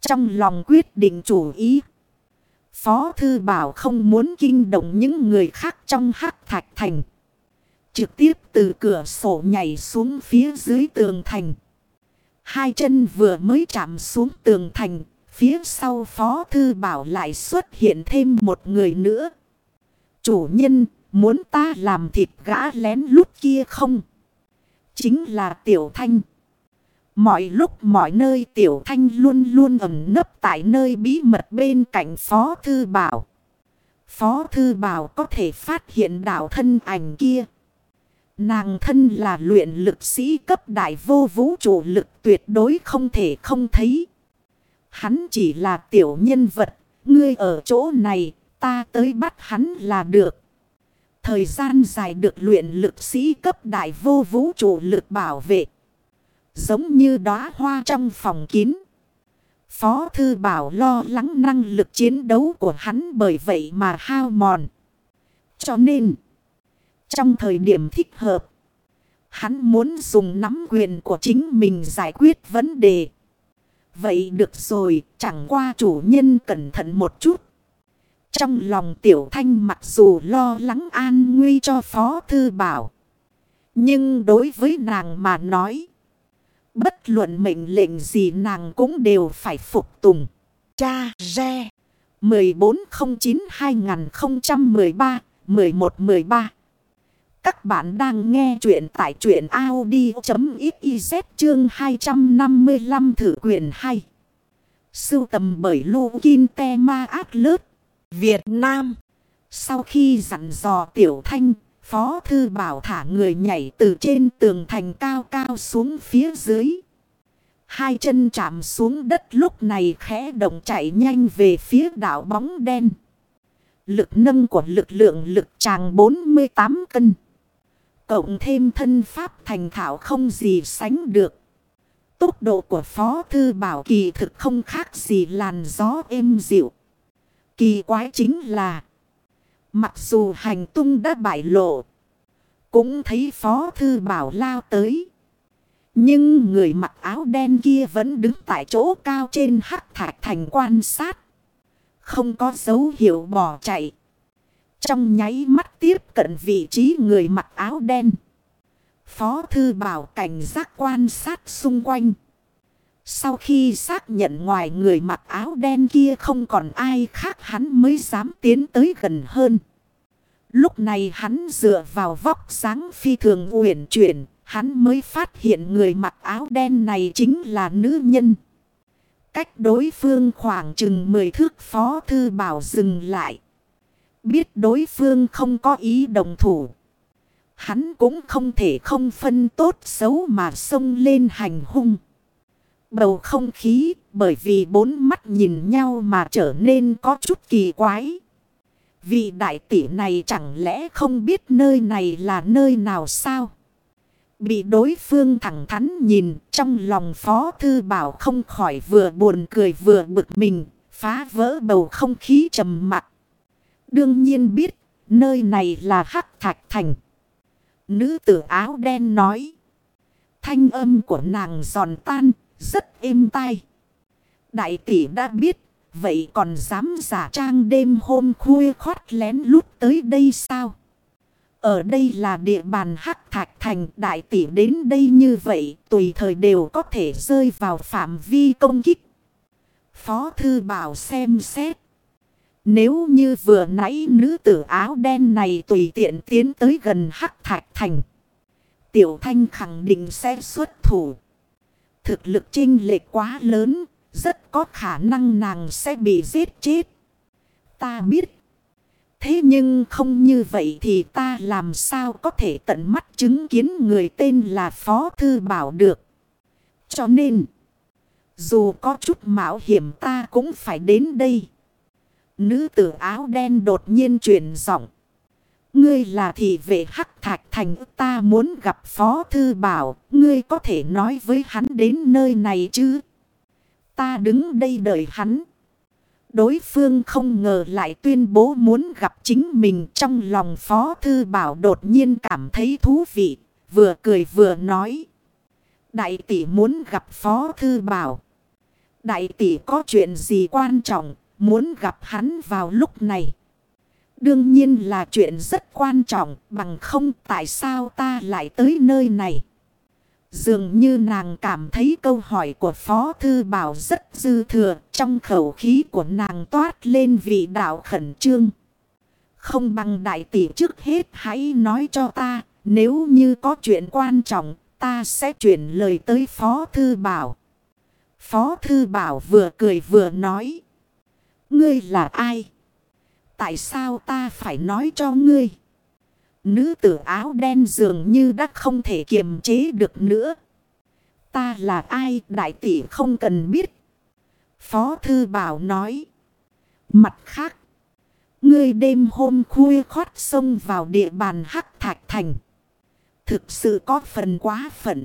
Trong lòng quyết định chủ ý. Phó Thư Bảo không muốn kinh động những người khác trong hắc thạch thành. Trực tiếp từ cửa sổ nhảy xuống phía dưới tường thành. Hai chân vừa mới chạm xuống tường thành. Phía sau Phó Thư Bảo lại xuất hiện thêm một người nữa. Chủ nhân Muốn ta làm thịt gã lén lút kia không? Chính là Tiểu Thanh. Mọi lúc mọi nơi Tiểu Thanh luôn luôn ẩn nấp tại nơi bí mật bên cạnh Phó Thư Bảo. Phó Thư Bảo có thể phát hiện đạo thân ảnh kia. Nàng thân là luyện lực sĩ cấp đại vô vũ trụ lực tuyệt đối không thể không thấy. Hắn chỉ là tiểu nhân vật, ngươi ở chỗ này, ta tới bắt hắn là được. Thời gian dài được luyện lực sĩ cấp đại vô vũ trụ lực bảo vệ. Giống như đóa hoa trong phòng kín. Phó Thư Bảo lo lắng năng lực chiến đấu của hắn bởi vậy mà hao mòn. Cho nên, trong thời điểm thích hợp, hắn muốn dùng nắm quyền của chính mình giải quyết vấn đề. Vậy được rồi, chẳng qua chủ nhân cẩn thận một chút. Trong lòng tiểu thanh mặc dù lo lắng an nguy cho phó thư bảo. Nhưng đối với nàng mà nói. Bất luận mệnh lệnh gì nàng cũng đều phải phục tùng. Cha Re 1409-2013-1113 Các bạn đang nghe chuyện tại chuyện Audi.xyz chương 255 thử quyền 2. Sưu tầm bởi Lô Kinh Te Ma Át Lớt Việt Nam. Sau khi dặn dò Tiểu Thanh, Phó Thư Bảo thả người nhảy từ trên tường thành cao cao xuống phía dưới. Hai chân chạm xuống đất lúc này khẽ động chạy nhanh về phía đảo bóng đen. Lực nâng của lực lượng lực tràng 48 cân. Cộng thêm thân pháp thành thảo không gì sánh được. Tốc độ của Phó Thư Bảo kỳ thực không khác gì làn gió êm dịu. Kỳ quái chính là. Mặc dù hành tung đã bại lộ. Cũng thấy Phó Thư Bảo lao tới. Nhưng người mặc áo đen kia vẫn đứng tại chỗ cao trên hắc thạch thành quan sát. Không có dấu hiệu bỏ chạy. Trong nháy mắt tiếp cận vị trí người mặc áo đen. Phó thư bảo cảnh giác quan sát xung quanh. Sau khi xác nhận ngoài người mặc áo đen kia không còn ai khác hắn mới dám tiến tới gần hơn. Lúc này hắn dựa vào vóc sáng phi thường uyển chuyển, hắn mới phát hiện người mặc áo đen này chính là nữ nhân. Cách đối phương khoảng chừng 10 thước phó thư bảo dừng lại. Biết đối phương không có ý đồng thủ. Hắn cũng không thể không phân tốt xấu mà xông lên hành hung. Bầu không khí bởi vì bốn mắt nhìn nhau mà trở nên có chút kỳ quái. Vị đại tỷ này chẳng lẽ không biết nơi này là nơi nào sao? Bị đối phương thẳng thắn nhìn trong lòng phó thư bảo không khỏi vừa buồn cười vừa bực mình, phá vỡ bầu không khí trầm mặc. Đương nhiên biết nơi này là Hắc Thạch Thành. Nữ tử áo đen nói. Thanh âm của nàng giòn tan, rất êm tai. Đại tỷ đã biết, vậy còn dám giả trang đêm hôm khuya khót lén lút tới đây sao? Ở đây là địa bàn hắc thạch thành đại tỷ đến đây như vậy, tùy thời đều có thể rơi vào phạm vi công kích. Phó thư bảo xem xét. Nếu như vừa nãy nữ tử áo đen này tùy tiện tiến tới gần hắc thạch thành. Tiểu thanh khẳng định sẽ xuất thủ. Thực lực chinh lệch quá lớn, rất có khả năng nàng sẽ bị giết chết. Ta biết. Thế nhưng không như vậy thì ta làm sao có thể tận mắt chứng kiến người tên là Phó Thư Bảo được. Cho nên, dù có chút mạo hiểm ta cũng phải đến đây. Nữ tử áo đen đột nhiên chuyển giọng. Ngươi là thị vệ hắc thạch thành, ta muốn gặp Phó Thư Bảo. Ngươi có thể nói với hắn đến nơi này chứ? Ta đứng đây đợi hắn. Đối phương không ngờ lại tuyên bố muốn gặp chính mình trong lòng Phó Thư Bảo đột nhiên cảm thấy thú vị. Vừa cười vừa nói. Đại tỷ muốn gặp Phó Thư Bảo. Đại tỷ có chuyện gì quan trọng, muốn gặp hắn vào lúc này. Đương nhiên là chuyện rất quan trọng, bằng không tại sao ta lại tới nơi này. Dường như nàng cảm thấy câu hỏi của Phó Thư Bảo rất dư thừa, trong khẩu khí của nàng toát lên vị đạo khẩn trương. Không bằng đại tỷ trước hết hãy nói cho ta, nếu như có chuyện quan trọng, ta sẽ chuyển lời tới Phó Thư Bảo. Phó Thư Bảo vừa cười vừa nói. Ngươi là ai? Tại sao ta phải nói cho ngươi? Nữ tử áo đen dường như đã không thể kiềm chế được nữa. Ta là ai đại tỷ không cần biết. Phó Thư Bảo nói. Mặt khác. Ngươi đêm hôm khuya khót sông vào địa bàn Hắc Thạch Thành. Thực sự có phần quá phận.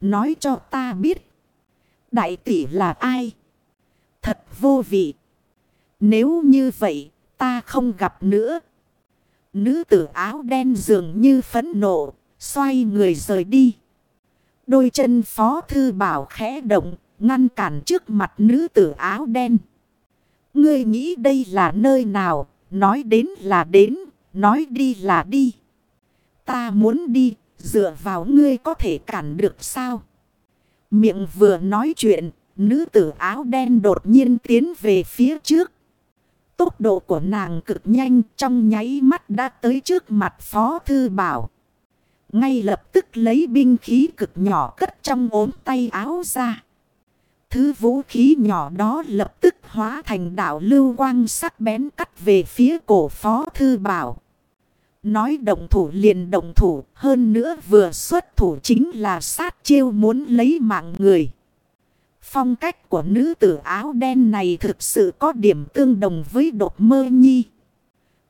Nói cho ta biết. Đại tỷ là ai? Thật vô vị. Nếu như vậy, ta không gặp nữa. Nữ tử áo đen dường như phẫn nộ, xoay người rời đi. Đôi chân phó thư bảo khẽ động, ngăn cản trước mặt nữ tử áo đen. Ngươi nghĩ đây là nơi nào, nói đến là đến, nói đi là đi. Ta muốn đi, dựa vào ngươi có thể cản được sao? Miệng vừa nói chuyện, nữ tử áo đen đột nhiên tiến về phía trước. Tốc độ của nàng cực nhanh trong nháy mắt đã tới trước mặt Phó Thư Bảo. Ngay lập tức lấy binh khí cực nhỏ cất trong ốm tay áo ra. Thứ vũ khí nhỏ đó lập tức hóa thành đảo lưu quang sắc bén cắt về phía cổ Phó Thư Bảo. Nói động thủ liền động thủ, hơn nữa vừa xuất thủ chính là sát chiêu muốn lấy mạng người. Phong cách của nữ tử áo đen này thực sự có điểm tương đồng với đột mơ nhi.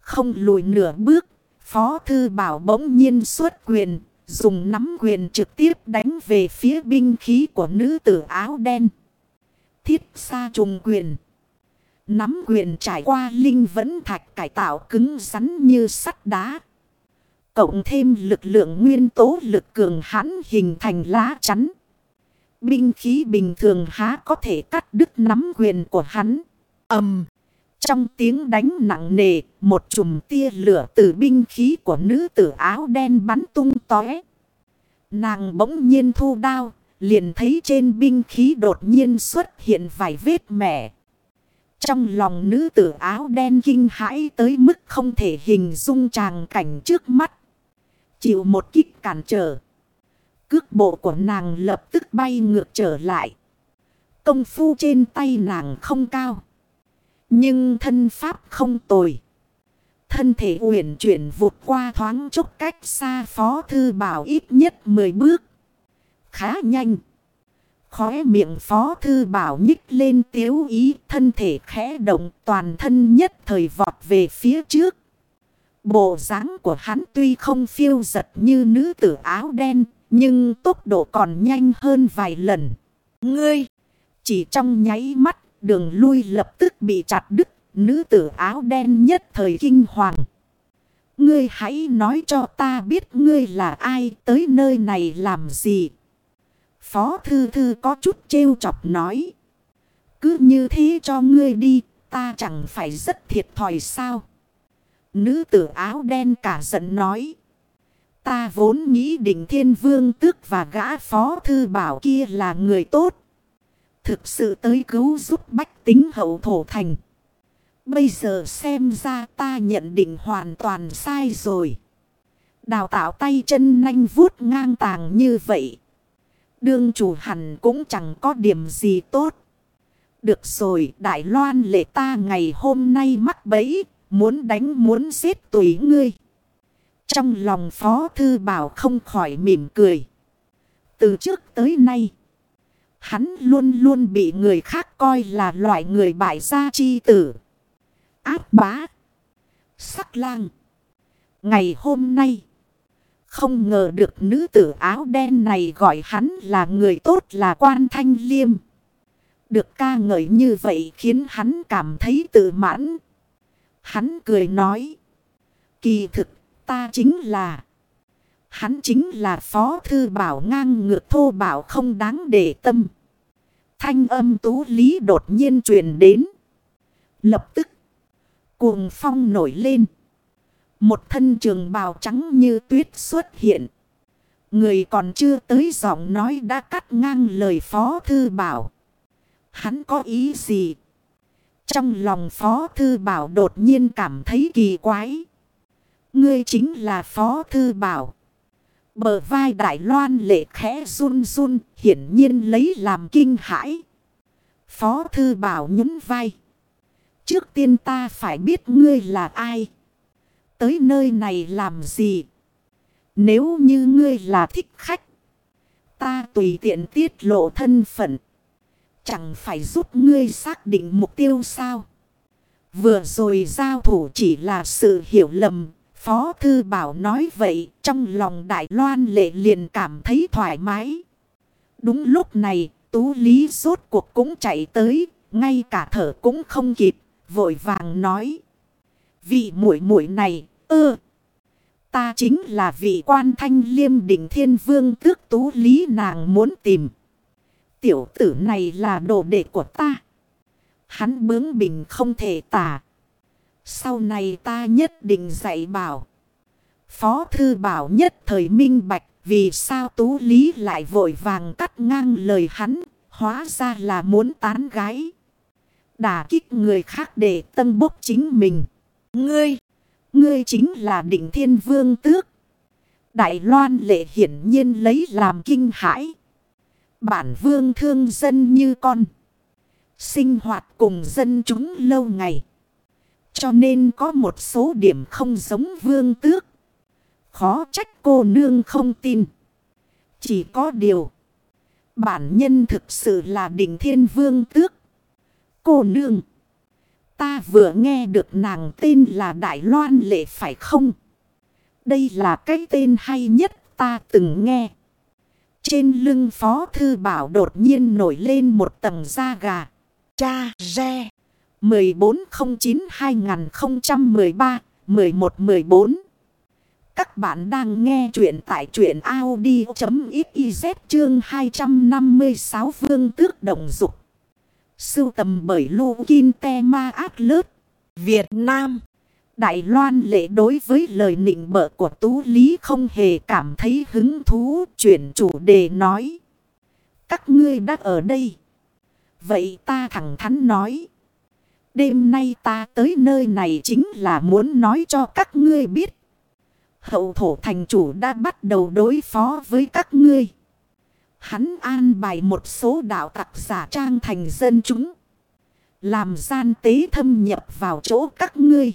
Không lùi nửa bước, Phó Thư Bảo bỗng nhiên xuất quyền, dùng nắm quyền trực tiếp đánh về phía binh khí của nữ tử áo đen. Thiết xa trùng quyền. Nắm quyền trải qua linh vẫn thạch cải tạo cứng rắn như sắt đá. Cộng thêm lực lượng nguyên tố lực cường hãn hình thành lá chắn. Binh khí bình thường há có thể cắt đứt nắm quyền của hắn. ầm Trong tiếng đánh nặng nề, một chùm tia lửa từ binh khí của nữ tử áo đen bắn tung tóe. Nàng bỗng nhiên thu đao, liền thấy trên binh khí đột nhiên xuất hiện vài vết mẻ. Trong lòng nữ tử áo đen kinh hãi tới mức không thể hình dung tràng cảnh trước mắt. Chịu một kích cản trở. Cước bộ của nàng lập tức bay ngược trở lại. Công phu trên tay nàng không cao. Nhưng thân pháp không tồi. Thân thể uyển chuyển vụt qua thoáng chốc cách xa phó thư bảo ít nhất 10 bước. Khá nhanh. Khóe miệng phó thư bảo nhích lên tiếu ý, thân thể khẽ động toàn thân nhất thời vọt về phía trước. Bộ dáng của hắn tuy không phiêu giật như nữ tử áo đen nhưng tốc độ còn nhanh hơn vài lần. Ngươi! Chỉ trong nháy mắt đường lui lập tức bị chặt đứt. Nữ tử áo đen nhất thời kinh hoàng. Ngươi hãy nói cho ta biết ngươi là ai tới nơi này làm gì. Phó thư thư có chút trêu chọc nói. Cứ như thế cho ngươi đi, ta chẳng phải rất thiệt thòi sao. Nữ tử áo đen cả giận nói. Ta vốn nghĩ định thiên vương tước và gã phó thư bảo kia là người tốt. Thực sự tới cứu giúp bách tính hậu thổ thành. Bây giờ xem ra ta nhận định hoàn toàn sai rồi. Đào tạo tay chân nanh vuốt ngang tàng như vậy. Đương chủ hẳn cũng chẳng có điểm gì tốt. Được rồi, Đại Loan lệ ta ngày hôm nay mắc bẫy, muốn đánh muốn giết tùy ngươi. Trong lòng Phó Thư Bảo không khỏi mỉm cười. Từ trước tới nay, hắn luôn luôn bị người khác coi là loại người bại gia chi tử. Áp bá, sắc lang. Ngày hôm nay, không ngờ được nữ tử áo đen này gọi hắn là người tốt là quan thanh liêm. Được ca ngợi như vậy khiến hắn cảm thấy tự mãn. Hắn cười nói. Kỳ thực ta chính là. Hắn chính là phó thư bảo ngang ngược thô bảo không đáng để tâm. Thanh âm tú lý đột nhiên truyền đến. Lập tức. Cuồng phong nổi lên. Một thân trường bào trắng như tuyết xuất hiện. Người còn chưa tới giọng nói đã cắt ngang lời phó thư bảo. Hắn có ý gì? Trong lòng phó thư bảo đột nhiên cảm thấy kỳ quái. Ngươi chính là phó thư bảo. Bờ vai đại loan lệ khẽ run run, hiển nhiên lấy làm kinh hãi. Phó thư bảo nhún vai. Trước tiên ta phải biết ngươi là ai. Tới nơi này làm gì? Nếu như ngươi là thích khách. Ta tùy tiện tiết lộ thân phận. Chẳng phải giúp ngươi xác định mục tiêu sao? Vừa rồi giao thủ chỉ là sự hiểu lầm. Phó Thư Bảo nói vậy trong lòng Đại Loan lệ liền cảm thấy thoải mái. Đúng lúc này Tú Lý rốt cuộc cũng chạy tới. Ngay cả thở cũng không kịp. Vội vàng nói. Vị muội muội này, ơ. ta chính là vị quan thanh liêm đỉnh thiên vương tước tú lý nàng muốn tìm. Tiểu tử này là đồ đệ của ta. Hắn bướng bình không thể tả. Sau này ta nhất định dạy bảo. Phó thư bảo nhất thời minh bạch vì sao tú lý lại vội vàng cắt ngang lời hắn. Hóa ra là muốn tán gái. Đả kích người khác để tân bốc chính mình. Ngươi, ngươi chính là định thiên vương tước. Đại loan lệ hiển nhiên lấy làm kinh hãi. Bản vương thương dân như con. Sinh hoạt cùng dân chúng lâu ngày. Cho nên có một số điểm không giống vương tước. Khó trách cô nương không tin. Chỉ có điều. Bản nhân thực sự là đỉnh thiên vương tước. Cô nương. Ta vừa nghe được nàng tên là Đại Loan Lệ phải không? Đây là cái tên hay nhất ta từng nghe. Trên lưng Phó Thư Bảo đột nhiên nổi lên một tầng da gà. Cha Re 1409-2013-1114 Các bạn đang nghe chuyện tại chuyện Audi.xyz chương 256 Vương Tước Đồng Dục. Sưu tầm bởi Lô Kinh Te Ma Át Lớt, Việt Nam. Đại Loan lệ đối với lời nịnh bợ của Tú Lý không hề cảm thấy hứng thú chuyển chủ đề nói. Các ngươi đã ở đây. Vậy ta thẳng thắn nói. Đêm nay ta tới nơi này chính là muốn nói cho các ngươi biết. Hậu thổ thành chủ đã bắt đầu đối phó với các ngươi. Hắn an bài một số đạo tặc giả trang thành dân chúng. Làm gian tế thâm nhập vào chỗ các ngươi.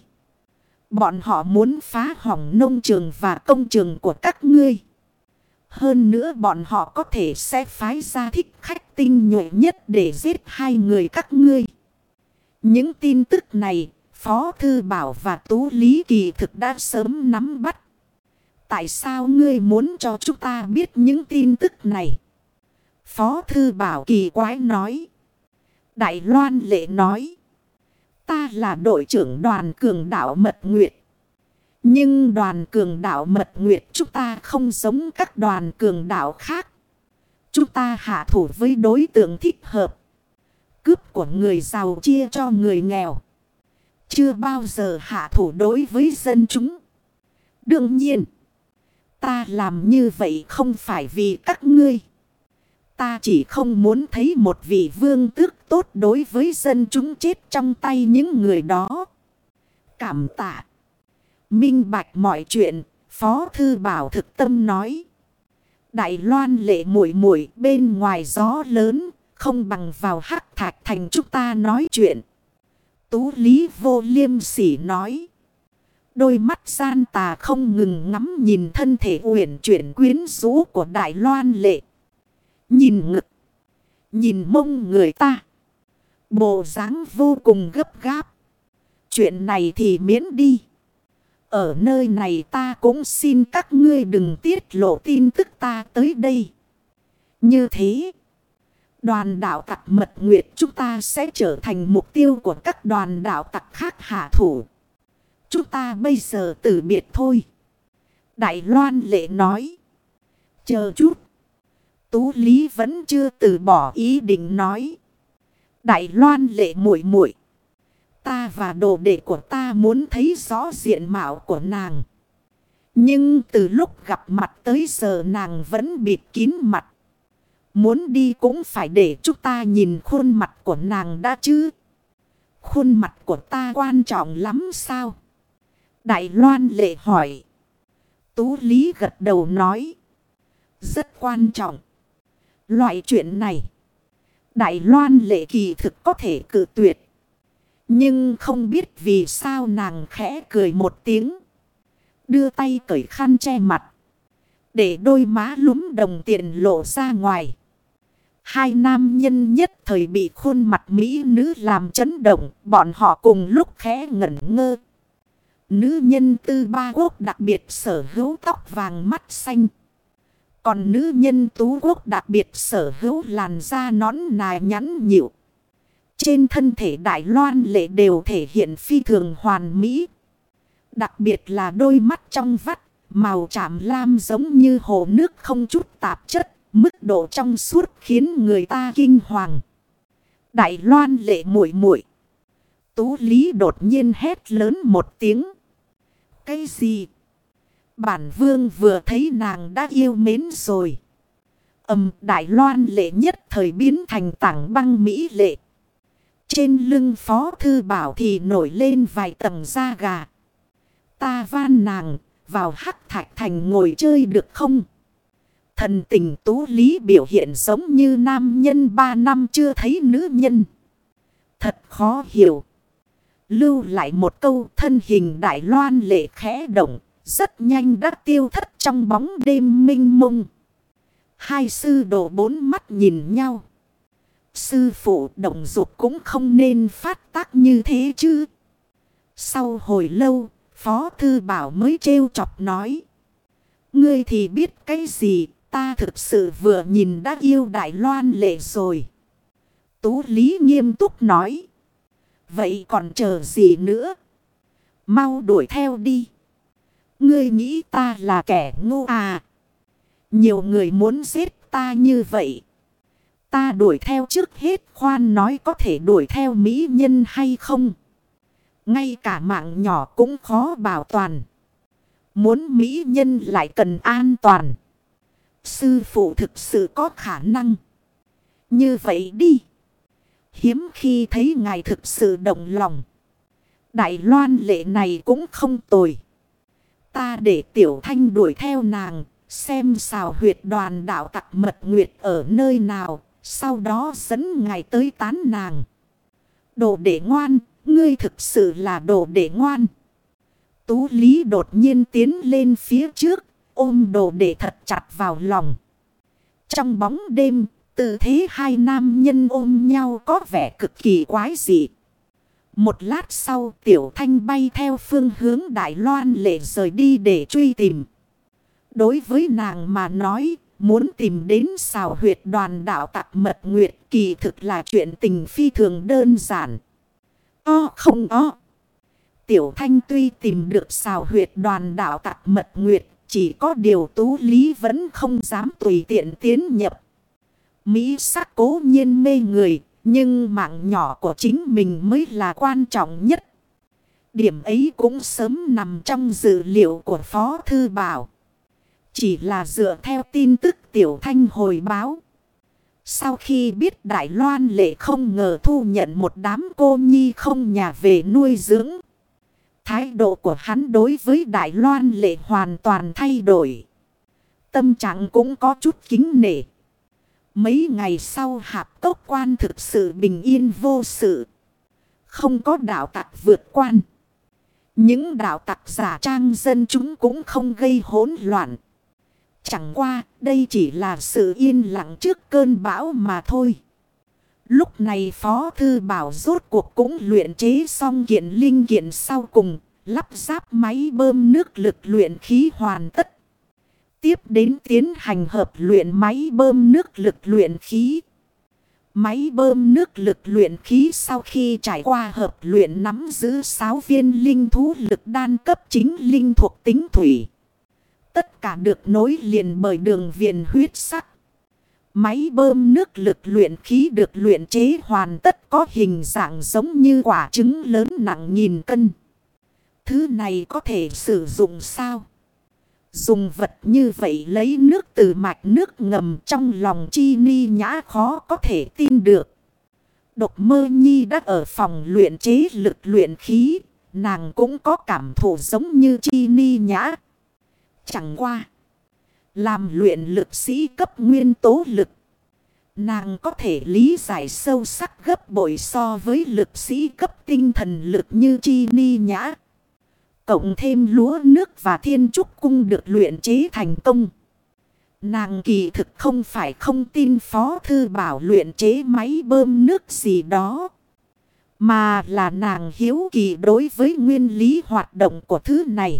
Bọn họ muốn phá hỏng nông trường và công trường của các ngươi. Hơn nữa bọn họ có thể sẽ phái ra thích khách tinh nhuệ nhất để giết hai người các ngươi. Những tin tức này, Phó Thư Bảo và Tú Lý Kỳ thực đã sớm nắm bắt. Tại sao ngươi muốn cho chúng ta biết những tin tức này? Phó Thư Bảo kỳ quái nói. Đại Loan lệ nói. Ta là đội trưởng đoàn cường đảo Mật Nguyệt. Nhưng đoàn cường đảo Mật Nguyệt chúng ta không giống các đoàn cường đảo khác. Chúng ta hạ thủ với đối tượng thích hợp. Cướp của người giàu chia cho người nghèo. Chưa bao giờ hạ thủ đối với dân chúng. Đương nhiên. Ta làm như vậy không phải vì các ngươi. Ta chỉ không muốn thấy một vị vương tước tốt đối với dân chúng chết trong tay những người đó. Cảm tạ. Minh bạch mọi chuyện, Phó Thư Bảo thực tâm nói. Đại loan lệ muội muội bên ngoài gió lớn, không bằng vào hắc thạch thành chúng ta nói chuyện. Tú Lý vô liêm sỉ nói. Đôi mắt gian tà không ngừng ngắm nhìn thân thể uyển chuyển quyến rũ của Đại Loan lệ. Nhìn ngực. Nhìn mông người ta. Bộ dáng vô cùng gấp gáp. Chuyện này thì miễn đi. Ở nơi này ta cũng xin các ngươi đừng tiết lộ tin tức ta tới đây. Như thế. Đoàn đạo tặc mật nguyệt chúng ta sẽ trở thành mục tiêu của các đoàn đạo tặc khác hạ thủ. Chúng ta bây giờ từ biệt thôi. Đại Loan lệ nói. Chờ chút. Tú Lý vẫn chưa từ bỏ ý định nói. Đại Loan lệ muội muội, Ta và đồ đệ của ta muốn thấy rõ diện mạo của nàng. Nhưng từ lúc gặp mặt tới giờ nàng vẫn bịt kín mặt. Muốn đi cũng phải để chúng ta nhìn khuôn mặt của nàng đã chứ. Khuôn mặt của ta quan trọng lắm sao? Đại Loan lệ hỏi. Tú Lý gật đầu nói. Rất quan trọng. Loại chuyện này. Đại Loan lệ kỳ thực có thể cự tuyệt. Nhưng không biết vì sao nàng khẽ cười một tiếng. Đưa tay cởi khăn che mặt. Để đôi má lúm đồng tiền lộ ra ngoài. Hai nam nhân nhất thời bị khuôn mặt mỹ nữ làm chấn động. Bọn họ cùng lúc khẽ ngẩn ngơ. Nữ nhân tư ba quốc đặc biệt sở hữu tóc vàng mắt xanh. Còn nữ nhân tú quốc đặc biệt sở hữu làn da nón nài nhắn nhịu. Trên thân thể Đại Loan lệ đều thể hiện phi thường hoàn mỹ. Đặc biệt là đôi mắt trong vắt, màu chạm lam giống như hồ nước không chút tạp chất, mức độ trong suốt khiến người ta kinh hoàng. Đại Loan lệ muội muội Tú Lý đột nhiên hét lớn một tiếng. Cái gì? Bản vương vừa thấy nàng đã yêu mến rồi. ầm Đại Loan lệ nhất thời biến thành tảng băng mỹ lệ. Trên lưng phó thư bảo thì nổi lên vài tầng da gà. Ta van nàng, vào hắc thạch thành ngồi chơi được không? Thần tình tú lý biểu hiện giống như nam nhân ba năm chưa thấy nữ nhân. Thật khó hiểu. Lưu lại một câu thân hình đại loan lệ khẽ động, rất nhanh đã tiêu thất trong bóng đêm minh mông. Hai sư đồ bốn mắt nhìn nhau. Sư phụ động dục cũng không nên phát tác như thế chứ. Sau hồi lâu, Phó Thư Bảo mới trêu chọc nói. Ngươi thì biết cái gì, ta thực sự vừa nhìn đã yêu Đại Loan lệ rồi. Tú Lý nghiêm túc nói. Vậy còn chờ gì nữa? Mau đuổi theo đi. Ngươi nghĩ ta là kẻ ngu à? Nhiều người muốn giết ta như vậy. Ta đuổi theo trước hết khoan nói có thể đuổi theo mỹ nhân hay không. Ngay cả mạng nhỏ cũng khó bảo toàn. Muốn mỹ nhân lại cần an toàn. Sư phụ thực sự có khả năng. Như vậy đi. Hiếm khi thấy ngài thực sự động lòng. Đại loan lệ này cũng không tồi. Ta để tiểu thanh đuổi theo nàng. Xem xào huyệt đoàn đạo tặc mật nguyệt ở nơi nào. Sau đó dẫn ngài tới tán nàng. Đồ đệ ngoan. Ngươi thực sự là đồ đệ ngoan. Tú Lý đột nhiên tiến lên phía trước. Ôm đồ để thật chặt vào lòng. Trong bóng đêm. Tư thế hai nam nhân ôm nhau có vẻ cực kỳ quái dị. Một lát sau tiểu thanh bay theo phương hướng Đại Loan lệ rời đi để truy tìm. Đối với nàng mà nói, muốn tìm đến xào huyệt đoàn đạo tạc mật nguyệt kỳ thực là chuyện tình phi thường đơn giản. O không o. Tiểu thanh tuy tìm được xào huyệt đoàn đạo tạc mật nguyệt, chỉ có điều tú lý vẫn không dám tùy tiện tiến nhập. Mỹ sắc cố nhiên mê người, nhưng mạng nhỏ của chính mình mới là quan trọng nhất. Điểm ấy cũng sớm nằm trong dữ liệu của Phó Thư Bảo. Chỉ là dựa theo tin tức Tiểu Thanh hồi báo. Sau khi biết Đại Loan lệ không ngờ thu nhận một đám cô nhi không nhà về nuôi dưỡng. Thái độ của hắn đối với Đại Loan lệ hoàn toàn thay đổi. Tâm trạng cũng có chút kính nể. Mấy ngày sau hạp cốc quan thực sự bình yên vô sự. Không có đạo tặc vượt quan. Những đạo tặc giả trang dân chúng cũng không gây hỗn loạn. Chẳng qua, đây chỉ là sự yên lặng trước cơn bão mà thôi. Lúc này Phó Thư Bảo rốt cuộc cũng luyện chế xong kiện linh kiện sau cùng. Lắp ráp máy bơm nước lực luyện khí hoàn tất. Tiếp đến tiến hành hợp luyện máy bơm nước lực luyện khí. Máy bơm nước lực luyện khí sau khi trải qua hợp luyện nắm giữ 6 viên linh thú lực đan cấp chính linh thuộc tính thủy. Tất cả được nối liền bởi đường viền huyết sắc. Máy bơm nước lực luyện khí được luyện chế hoàn tất có hình dạng giống như quả trứng lớn nặng nghìn cân. Thứ này có thể sử dụng sao? Dùng vật như vậy lấy nước từ mạch nước ngầm trong lòng chi ni nhã khó có thể tin được. Độc mơ nhi đã ở phòng luyện chế lực luyện khí. Nàng cũng có cảm thụ giống như chi ni nhã. Chẳng qua. Làm luyện lực sĩ cấp nguyên tố lực. Nàng có thể lý giải sâu sắc gấp bội so với lực sĩ cấp tinh thần lực như chi ni nhã. Cộng thêm lúa nước và thiên trúc cung được luyện chế thành công. Nàng kỳ thực không phải không tin Phó Thư Bảo luyện chế máy bơm nước gì đó. Mà là nàng hiếu kỳ đối với nguyên lý hoạt động của thứ này.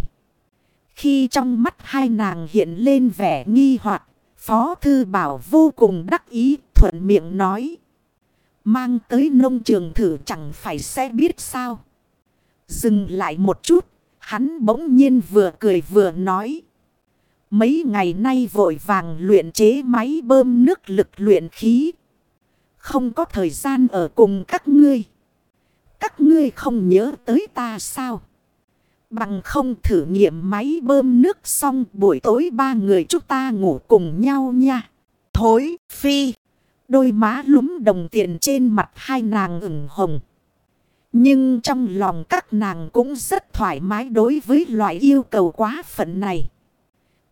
Khi trong mắt hai nàng hiện lên vẻ nghi hoặc, Phó Thư Bảo vô cùng đắc ý, thuận miệng nói. Mang tới nông trường thử chẳng phải sẽ biết sao. Dừng lại một chút, Hắn bỗng nhiên vừa cười vừa nói. Mấy ngày nay vội vàng luyện chế máy bơm nước lực luyện khí. Không có thời gian ở cùng các ngươi. Các ngươi không nhớ tới ta sao? Bằng không thử nghiệm máy bơm nước xong buổi tối ba người chúng ta ngủ cùng nhau nha. Thối, phi. Đôi má lúm đồng tiền trên mặt hai nàng ửng hồng. Nhưng trong lòng các nàng cũng rất thoải mái đối với loại yêu cầu quá phận này.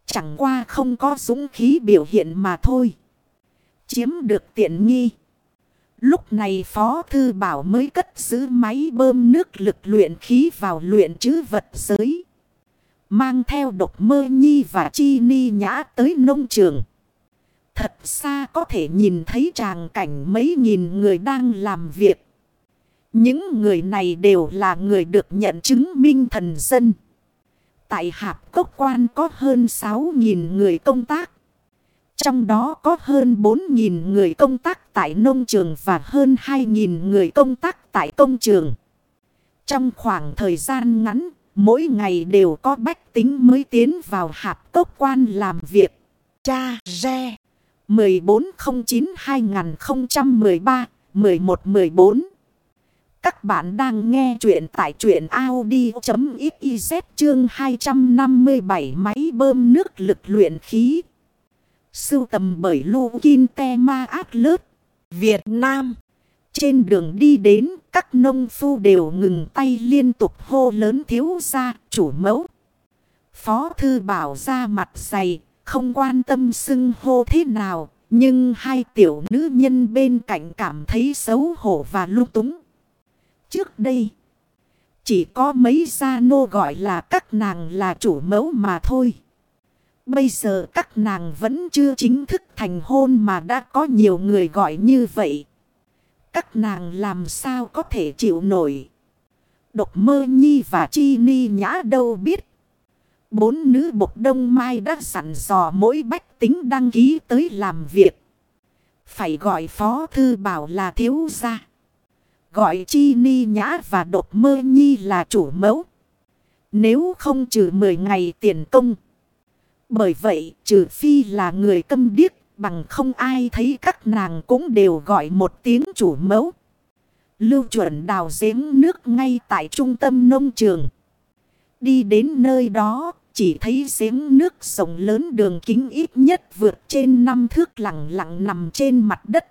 Chẳng qua không có dũng khí biểu hiện mà thôi. Chiếm được tiện nghi. Lúc này Phó Thư Bảo mới cất giữ máy bơm nước lực luyện khí vào luyện chứ vật giới. Mang theo độc mơ nhi và chi ni nhã tới nông trường. Thật xa có thể nhìn thấy tràng cảnh mấy nghìn người đang làm việc. Những người này đều là người được nhận chứng minh thần dân. Tại Hạp Cốc Quan có hơn 6.000 người công tác. Trong đó có hơn 4.000 người công tác tại nông trường và hơn 2.000 người công tác tại công trường. Trong khoảng thời gian ngắn, Mỗi ngày đều có bách tính mới tiến vào hạp cốc quan làm việc. Cha Re 1409-2013-1114 Các bạn đang nghe chuyện tại truyện Audi.xyz chương 257 máy bơm nước lực luyện khí. Sưu tầm bởi Lô Kinh Te Ma Át Lớt, Việt Nam. Trên đường đi đến, các nông phu đều ngừng tay liên tục hô lớn thiếu ra, chủ mẫu. Phó thư bảo ra mặt dày, không quan tâm xưng hô thế nào, nhưng hai tiểu nữ nhân bên cạnh cảm thấy xấu hổ và lung túng. Trước đây, chỉ có mấy gia nô gọi là các nàng là chủ mẫu mà thôi. Bây giờ các nàng vẫn chưa chính thức thành hôn mà đã có nhiều người gọi như vậy. Các nàng làm sao có thể chịu nổi. Độc mơ nhi và chi ni nhã đâu biết. Bốn nữ bộc đông mai đã sẵn dò mỗi bách tính đăng ký tới làm việc. Phải gọi phó thư bảo là thiếu gia. Gọi chi ni nhã và độc mơ nhi là chủ mẫu. Nếu không trừ 10 ngày tiền công. Bởi vậy trừ phi là người câm điếc bằng không ai thấy các nàng cũng đều gọi một tiếng chủ mẫu. Lưu chuẩn đào giếng nước ngay tại trung tâm nông trường. Đi đến nơi đó, chỉ thấy giếng nước rộng lớn đường kính ít nhất vượt trên năm thước lặng lặng nằm trên mặt đất.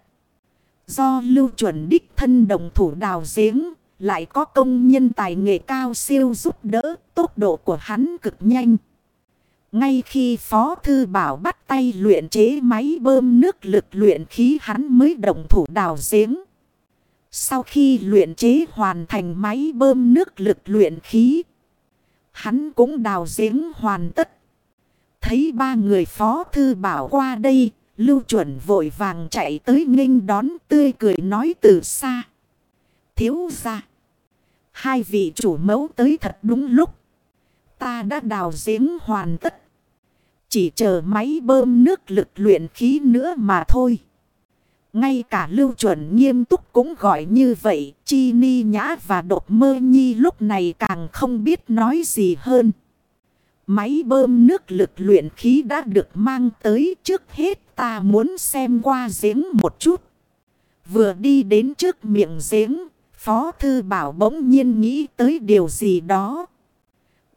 Do lưu chuẩn đích thân đồng thủ đào giếng, lại có công nhân tài nghệ cao siêu giúp đỡ, tốc độ của hắn cực nhanh. Ngay khi Phó Thư Bảo bắt tay luyện chế máy bơm nước lực luyện khí hắn mới đồng thủ đào giếng. Sau khi luyện chế hoàn thành máy bơm nước lực luyện khí, hắn cũng đào giếng hoàn tất. Thấy ba người Phó Thư Bảo qua đây, Lưu chuẩn vội vàng chạy tới nghênh đón tươi cười nói từ xa. Thiếu ra. Hai vị chủ mẫu tới thật đúng lúc. Ta đã đào giếng hoàn tất. Chỉ chờ máy bơm nước lực luyện khí nữa mà thôi. Ngay cả lưu chuẩn nghiêm túc cũng gọi như vậy. Chi ni nhã và đột mơ nhi lúc này càng không biết nói gì hơn. Máy bơm nước lực luyện khí đã được mang tới trước hết ta muốn xem qua giếng một chút. Vừa đi đến trước miệng giếng, Phó Thư Bảo bỗng nhiên nghĩ tới điều gì đó.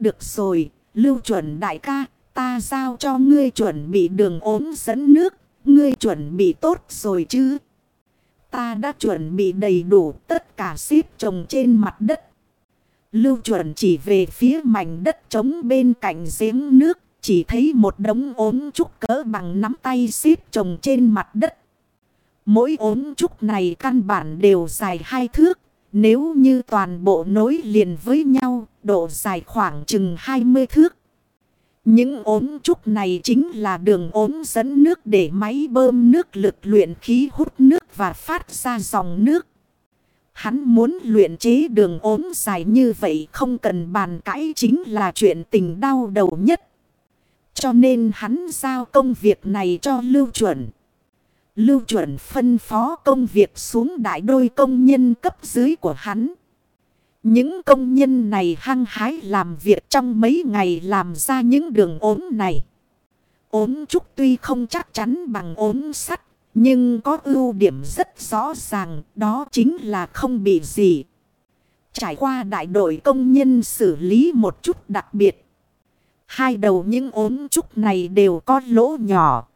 Được rồi, lưu chuẩn đại ca, ta giao cho ngươi chuẩn bị đường ốm dẫn nước, ngươi chuẩn bị tốt rồi chứ. Ta đã chuẩn bị đầy đủ tất cả xếp trồng trên mặt đất. Lưu chuẩn chỉ về phía mảnh đất trống bên cạnh giếng nước, chỉ thấy một đống ốm trúc cỡ bằng nắm tay xếp trồng trên mặt đất. Mỗi ốm trúc này căn bản đều dài hai thước, nếu như toàn bộ nối liền với nhau, độ dài khoảng chừng 20 thước. Những ốm trúc này chính là đường ốm dẫn nước để máy bơm nước lực luyện khí hút nước và phát ra dòng nước. Hắn muốn luyện chế đường ốm dài như vậy không cần bàn cãi chính là chuyện tình đau đầu nhất. Cho nên hắn giao công việc này cho Lưu Chuẩn. Lưu Chuẩn phân phó công việc xuống đại đôi công nhân cấp dưới của hắn. Những công nhân này hăng hái làm việc trong mấy ngày làm ra những đường ốm này. Ốm trúc tuy không chắc chắn bằng ốm sắt, nhưng có ưu điểm rất rõ ràng, đó chính là không bị gì. Trải qua đại đội công nhân xử lý một chút đặc biệt. Hai đầu những ốm trúc này đều có lỗ nhỏ.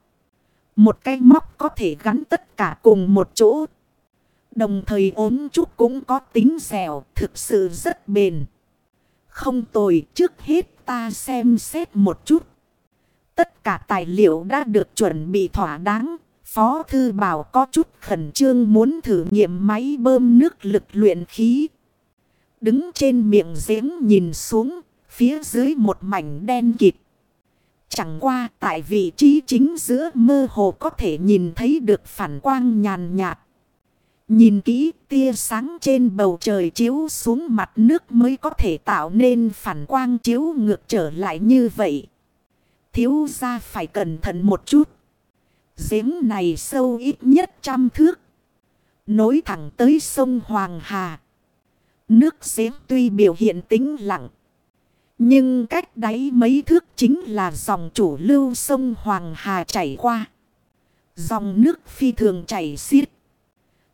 Một cái móc có thể gắn tất cả cùng một chỗ. Đồng thời ốm trúc cũng có tính dẻo, thực sự rất bền. Không tồi, trước hết ta xem xét một chút. Tất cả tài liệu đã được chuẩn bị thỏa đáng. Phó Thư Bảo có chút khẩn trương muốn thử nghiệm máy bơm nước lực luyện khí. Đứng trên miệng giếng nhìn xuống, phía dưới một mảnh đen kịt. Chẳng qua, tại vị trí chính giữa mơ hồ có thể nhìn thấy được phản quang nhàn nhạt. Nhìn kỹ, tia sáng trên bầu trời chiếu xuống mặt nước mới có thể tạo nên phản quang chiếu ngược trở lại như vậy. Thiếu ra phải cẩn thận một chút. Giếng này sâu ít nhất trăm thước. Nối thẳng tới sông Hoàng Hà. Nước giếng tuy biểu hiện tính lặng. Nhưng cách đáy mấy thước chính là dòng chủ lưu sông Hoàng Hà chảy qua. Dòng nước phi thường chảy xiết.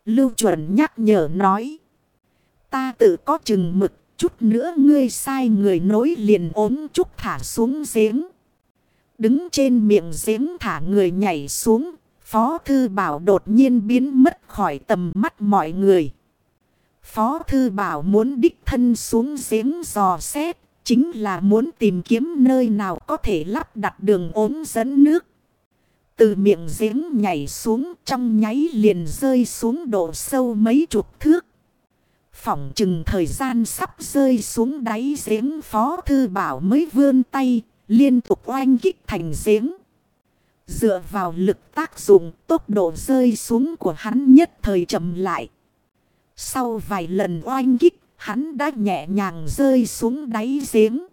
Lưu chuẩn nhắc nhở nói. Ta tự có chừng mực, chút nữa ngươi sai người nối liền ốm chút thả xuống giếng. Đứng trên miệng giếng thả người nhảy xuống, Phó Thư Bảo đột nhiên biến mất khỏi tầm mắt mọi người. Phó Thư Bảo muốn đích thân xuống giếng dò xét, chính là muốn tìm kiếm nơi nào có thể lắp đặt đường ốm dẫn nước. Từ miệng giếng nhảy xuống trong nháy liền rơi xuống độ sâu mấy chục thước. Phỏng chừng thời gian sắp rơi xuống đáy giếng Phó Thư Bảo mới vươn tay, liên tục oanh kích thành giếng. Dựa vào lực tác dụng tốc độ rơi xuống của hắn nhất thời chậm lại. Sau vài lần oanh kích, hắn đã nhẹ nhàng rơi xuống đáy giếng.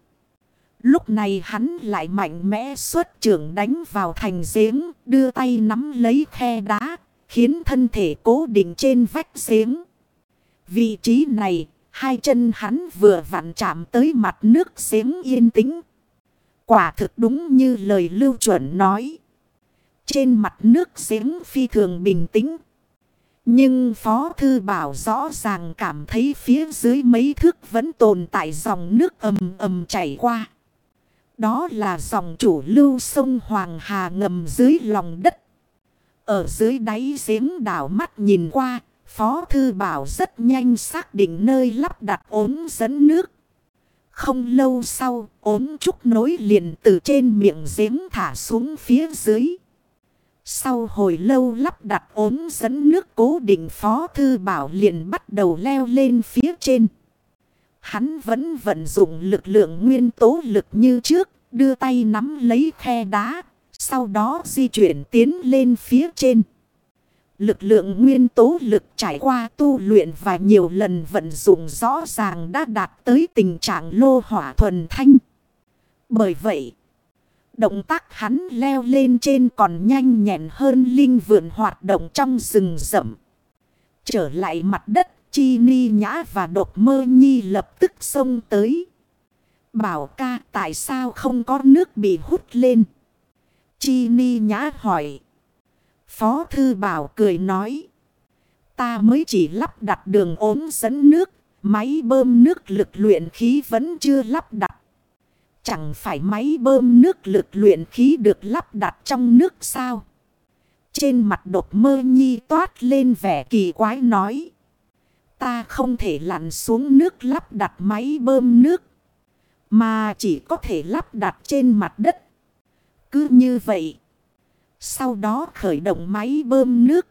Lúc này hắn lại mạnh mẽ xuất trưởng đánh vào thành giếng, đưa tay nắm lấy khe đá, khiến thân thể cố định trên vách giếng. Vị trí này, hai chân hắn vừa vặn chạm tới mặt nước giếng yên tĩnh. Quả thực đúng như lời lưu chuẩn nói. Trên mặt nước giếng phi thường bình tĩnh. Nhưng Phó Thư Bảo rõ ràng cảm thấy phía dưới mấy thước vẫn tồn tại dòng nước ầm ầm chảy qua. Đó là dòng chủ lưu sông Hoàng Hà ngầm dưới lòng đất. Ở dưới đáy giếng đảo mắt nhìn qua, Phó Thư Bảo rất nhanh xác định nơi lắp đặt ốm dẫn nước. Không lâu sau, ốm trúc nối liền từ trên miệng giếng thả xuống phía dưới. Sau hồi lâu lắp đặt ốm dẫn nước cố định Phó Thư Bảo liền bắt đầu leo lên phía trên. Hắn vẫn vận dụng lực lượng nguyên tố lực như trước, đưa tay nắm lấy khe đá, sau đó di chuyển tiến lên phía trên. Lực lượng nguyên tố lực trải qua tu luyện và nhiều lần vận dụng rõ ràng đã đạt tới tình trạng lô hỏa thuần thanh. Bởi vậy, động tác hắn leo lên trên còn nhanh nhẹn hơn linh vượn hoạt động trong rừng rậm. Trở lại mặt đất, Chi Ni Nhã và Độc Mơ Nhi lập tức xông tới. Bảo ca tại sao không có nước bị hút lên? Chi Ni Nhã hỏi. Phó Thư Bảo cười nói. Ta mới chỉ lắp đặt đường ốm dẫn nước. Máy bơm nước lực luyện khí vẫn chưa lắp đặt. Chẳng phải máy bơm nước lực luyện khí được lắp đặt trong nước sao? Trên mặt đột mơ nhi toát lên vẻ kỳ quái nói. Ta không thể lặn xuống nước lắp đặt máy bơm nước. Mà chỉ có thể lắp đặt trên mặt đất. Cứ như vậy. Sau đó khởi động máy bơm nước.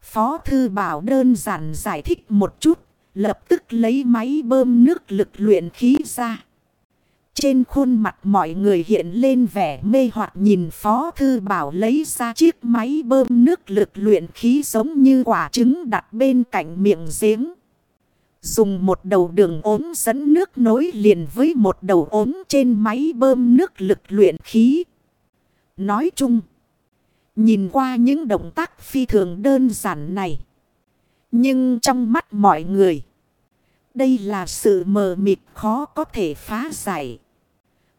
Phó Thư Bảo đơn giản giải thích một chút. Lập tức lấy máy bơm nước lực luyện khí ra. Trên khuôn mặt mọi người hiện lên vẻ mê hoặc nhìn Phó Thư Bảo lấy ra chiếc máy bơm nước lực luyện khí giống như quả trứng đặt bên cạnh miệng giếng. Dùng một đầu đường ốm dẫn nước nối liền với một đầu ốm trên máy bơm nước lực luyện khí. Nói chung, nhìn qua những động tác phi thường đơn giản này. Nhưng trong mắt mọi người, đây là sự mờ mịt khó có thể phá giải.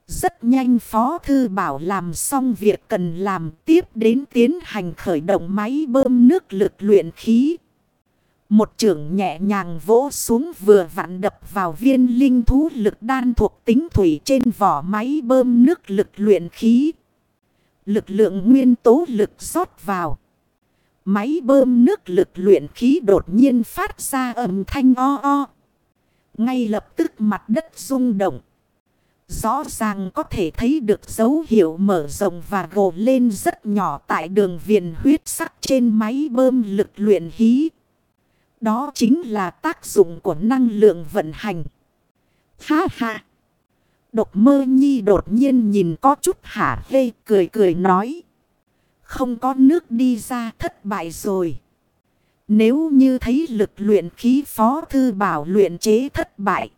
Rất nhanh Phó Thư Bảo làm xong việc cần làm tiếp đến tiến hành khởi động máy bơm nước lực luyện khí. Một trưởng nhẹ nhàng vỗ xuống vừa vặn đập vào viên linh thú lực đan thuộc tính thủy trên vỏ máy bơm nước lực luyện khí. Lực lượng nguyên tố lực rót vào. Máy bơm nước lực luyện khí đột nhiên phát ra âm thanh o o. Ngay lập tức mặt đất rung động. Rõ ràng có thể thấy được dấu hiệu mở rộng và gồ lên rất nhỏ tại đường viền huyết sắc trên máy bơm lực luyện khí. Đó chính là tác dụng của năng lượng vận hành. Ha ha! Độc mơ nhi đột nhiên nhìn có chút hả hê, cười cười nói. Không có nước đi ra thất bại rồi. Nếu như thấy lực luyện khí phó thư bảo luyện chế thất bại.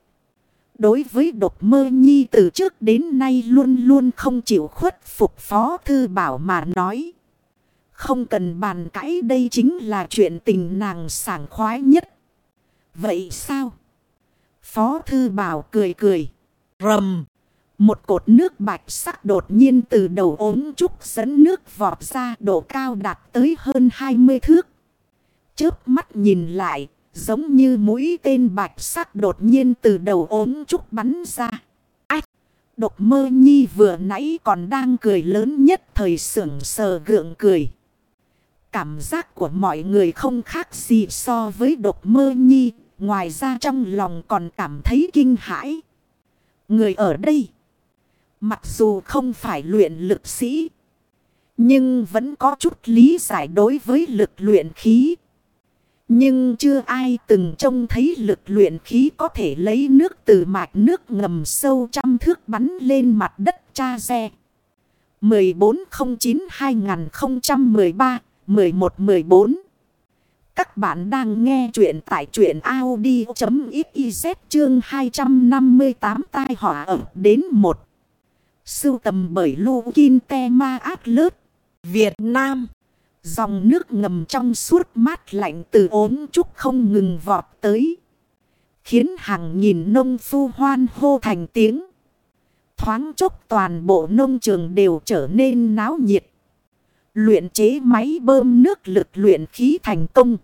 Đối với độc mơ nhi từ trước đến nay luôn luôn không chịu khuất phục phó thư bảo mà nói. Không cần bàn cãi đây chính là chuyện tình nàng sảng khoái nhất. Vậy sao? Phó thư bảo cười cười. Rầm. Một cột nước bạch sắc đột nhiên từ đầu ống trúc dẫn nước vọt ra độ cao đạt tới hơn 20 thước. Chớp mắt nhìn lại, giống như mũi tên bạch sắc đột nhiên từ đầu ống trúc bắn ra. Ách! Độc mơ nhi vừa nãy còn đang cười lớn nhất thời sưởng sờ gượng cười. Cảm giác của mọi người không khác gì so với độc mơ nhi, ngoài ra trong lòng còn cảm thấy kinh hãi. Người ở đây, mặc dù không phải luyện lực sĩ, nhưng vẫn có chút lý giải đối với lực luyện khí. Nhưng chưa ai từng trông thấy lực luyện khí có thể lấy nước từ mạch nước ngầm sâu trăm thước bắn lên mặt đất cha xe. 1409-2013-1114 Các bạn đang nghe chuyện tại chuyện Audi.xyz chương 258 tai họa ở đến một. Sưu tầm bởi Lô Kinh Te Ma Át Lớt, Việt Nam. Dòng nước ngầm trong suốt mát lạnh từ ốm trúc không ngừng vọt tới. Khiến hàng nghìn nông phu hoan hô thành tiếng. Thoáng chốc toàn bộ nông trường đều trở nên náo nhiệt. Luyện chế máy bơm nước lực luyện khí thành công.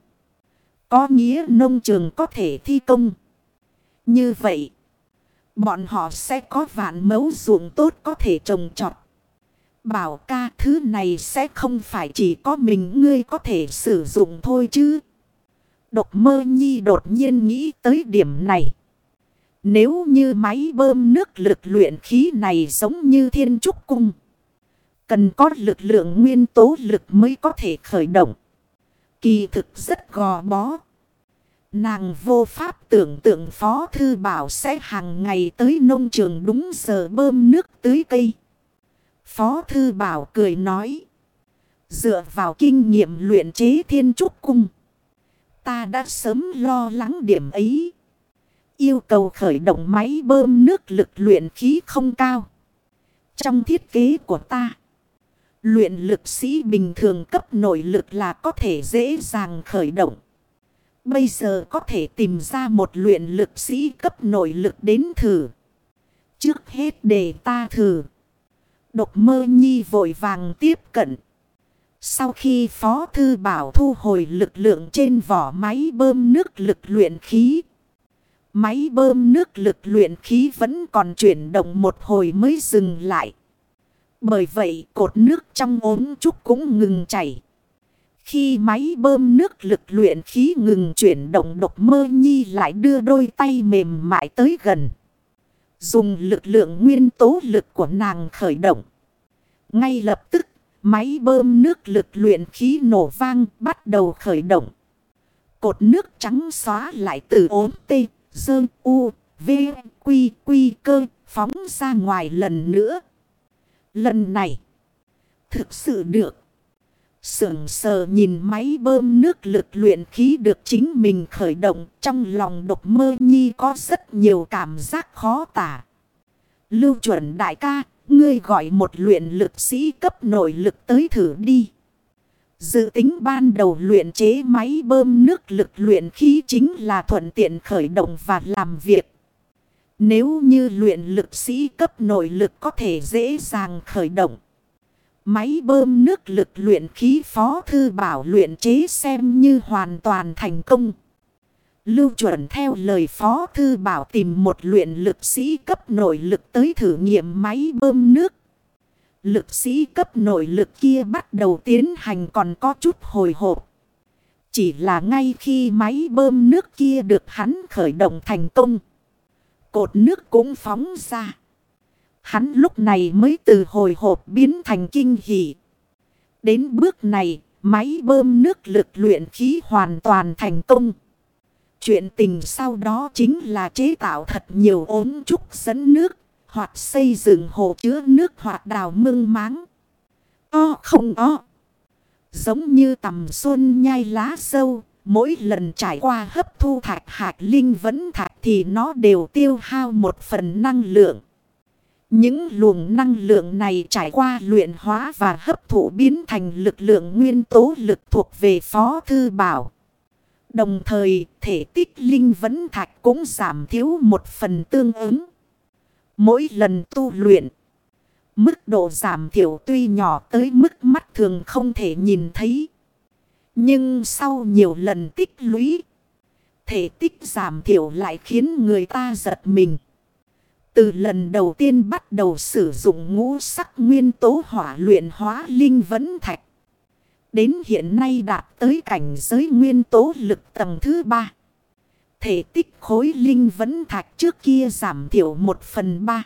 Có nghĩa nông trường có thể thi công. Như vậy, bọn họ sẽ có vạn mẫu ruộng tốt có thể trồng trọt. Bảo ca, thứ này sẽ không phải chỉ có mình ngươi có thể sử dụng thôi chứ. Độc mơ nhi đột nhiên nghĩ tới điểm này. Nếu như máy bơm nước lực luyện khí này giống như thiên trúc cung. Cần có lực lượng nguyên tố lực mới có thể khởi động. Kỳ thực rất gò bó. Nàng vô pháp tưởng tượng Phó Thư Bảo sẽ hàng ngày tới nông trường đúng giờ bơm nước tưới cây. Phó Thư Bảo cười nói. Dựa vào kinh nghiệm luyện chế thiên trúc cung. Ta đã sớm lo lắng điểm ấy. Yêu cầu khởi động máy bơm nước lực luyện khí không cao. Trong thiết kế của ta. Luyện lực sĩ bình thường cấp nội lực là có thể dễ dàng khởi động. Bây giờ có thể tìm ra một luyện lực sĩ cấp nội lực đến thử. Trước hết để ta thử. Độc mơ nhi vội vàng tiếp cận. Sau khi Phó Thư Bảo thu hồi lực lượng trên vỏ máy bơm nước lực luyện khí. Máy bơm nước lực luyện khí vẫn còn chuyển động một hồi mới dừng lại. Bởi vậy, cột nước trong ốm trúc cũng ngừng chảy. Khi máy bơm nước lực luyện khí ngừng chuyển động, độc mơ nhi lại đưa đôi tay mềm mại tới gần. Dùng lực lượng nguyên tố lực của nàng khởi động. Ngay lập tức, máy bơm nước lực luyện khí nổ vang bắt đầu khởi động. Cột nước trắng xóa lại từ ốm tê, dơ, u, v, quy, quy cơ, phóng ra ngoài lần nữa. Lần này, thực sự được. Sưởng sờ nhìn máy bơm nước lực luyện khí được chính mình khởi động trong lòng độc mơ có rất nhiều cảm giác khó tả. Lưu chuẩn đại ca, ngươi gọi một luyện lực sĩ cấp nội lực tới thử đi. Dự tính ban đầu luyện chế máy bơm nước lực luyện khí chính là thuận tiện khởi động và làm việc. Nếu như luyện lực sĩ cấp nội lực có thể dễ dàng khởi động. Máy bơm nước lực luyện khí phó thư bảo luyện chế xem như hoàn toàn thành công. Lưu chuẩn theo lời phó thư bảo tìm một luyện lực sĩ cấp nội lực tới thử nghiệm máy bơm nước. Lực sĩ cấp nội lực kia bắt đầu tiến hành còn có chút hồi hộp. Chỉ là ngay khi máy bơm nước kia được hắn khởi động thành công. Cột nước cũng phóng ra. Hắn lúc này mới từ hồi hộp biến thành kinh hỉ. Đến bước này, máy bơm nước lực luyện khí hoàn toàn thành công. Chuyện tình sau đó chính là chế tạo thật nhiều ốm trúc dẫn nước, hoặc xây dựng hồ chứa nước hoặc đào mương máng. O không o. Giống như tầm xuân nhai lá sâu, mỗi lần trải qua hấp thu thạch hạt linh vẫn thạch thì nó đều tiêu hao một phần năng lượng. Những luồng năng lượng này trải qua luyện hóa và hấp thụ biến thành lực lượng nguyên tố lực thuộc về Phó Thư Bảo. Đồng thời, thể tích linh vấn thạch cũng giảm thiếu một phần tương ứng. Mỗi lần tu luyện. Mức độ giảm thiểu tuy nhỏ tới mức mắt thường không thể nhìn thấy. Nhưng sau nhiều lần tích lũy. Thể tích giảm thiểu lại khiến người ta giật mình. Từ lần đầu tiên bắt đầu sử dụng ngũ sắc nguyên tố hỏa luyện hóa linh vấn thạch. Đến hiện nay đạt tới cảnh giới nguyên tố lực tầng thứ ba. Thể tích khối linh vẫn thạch trước kia giảm thiểu một phần ba.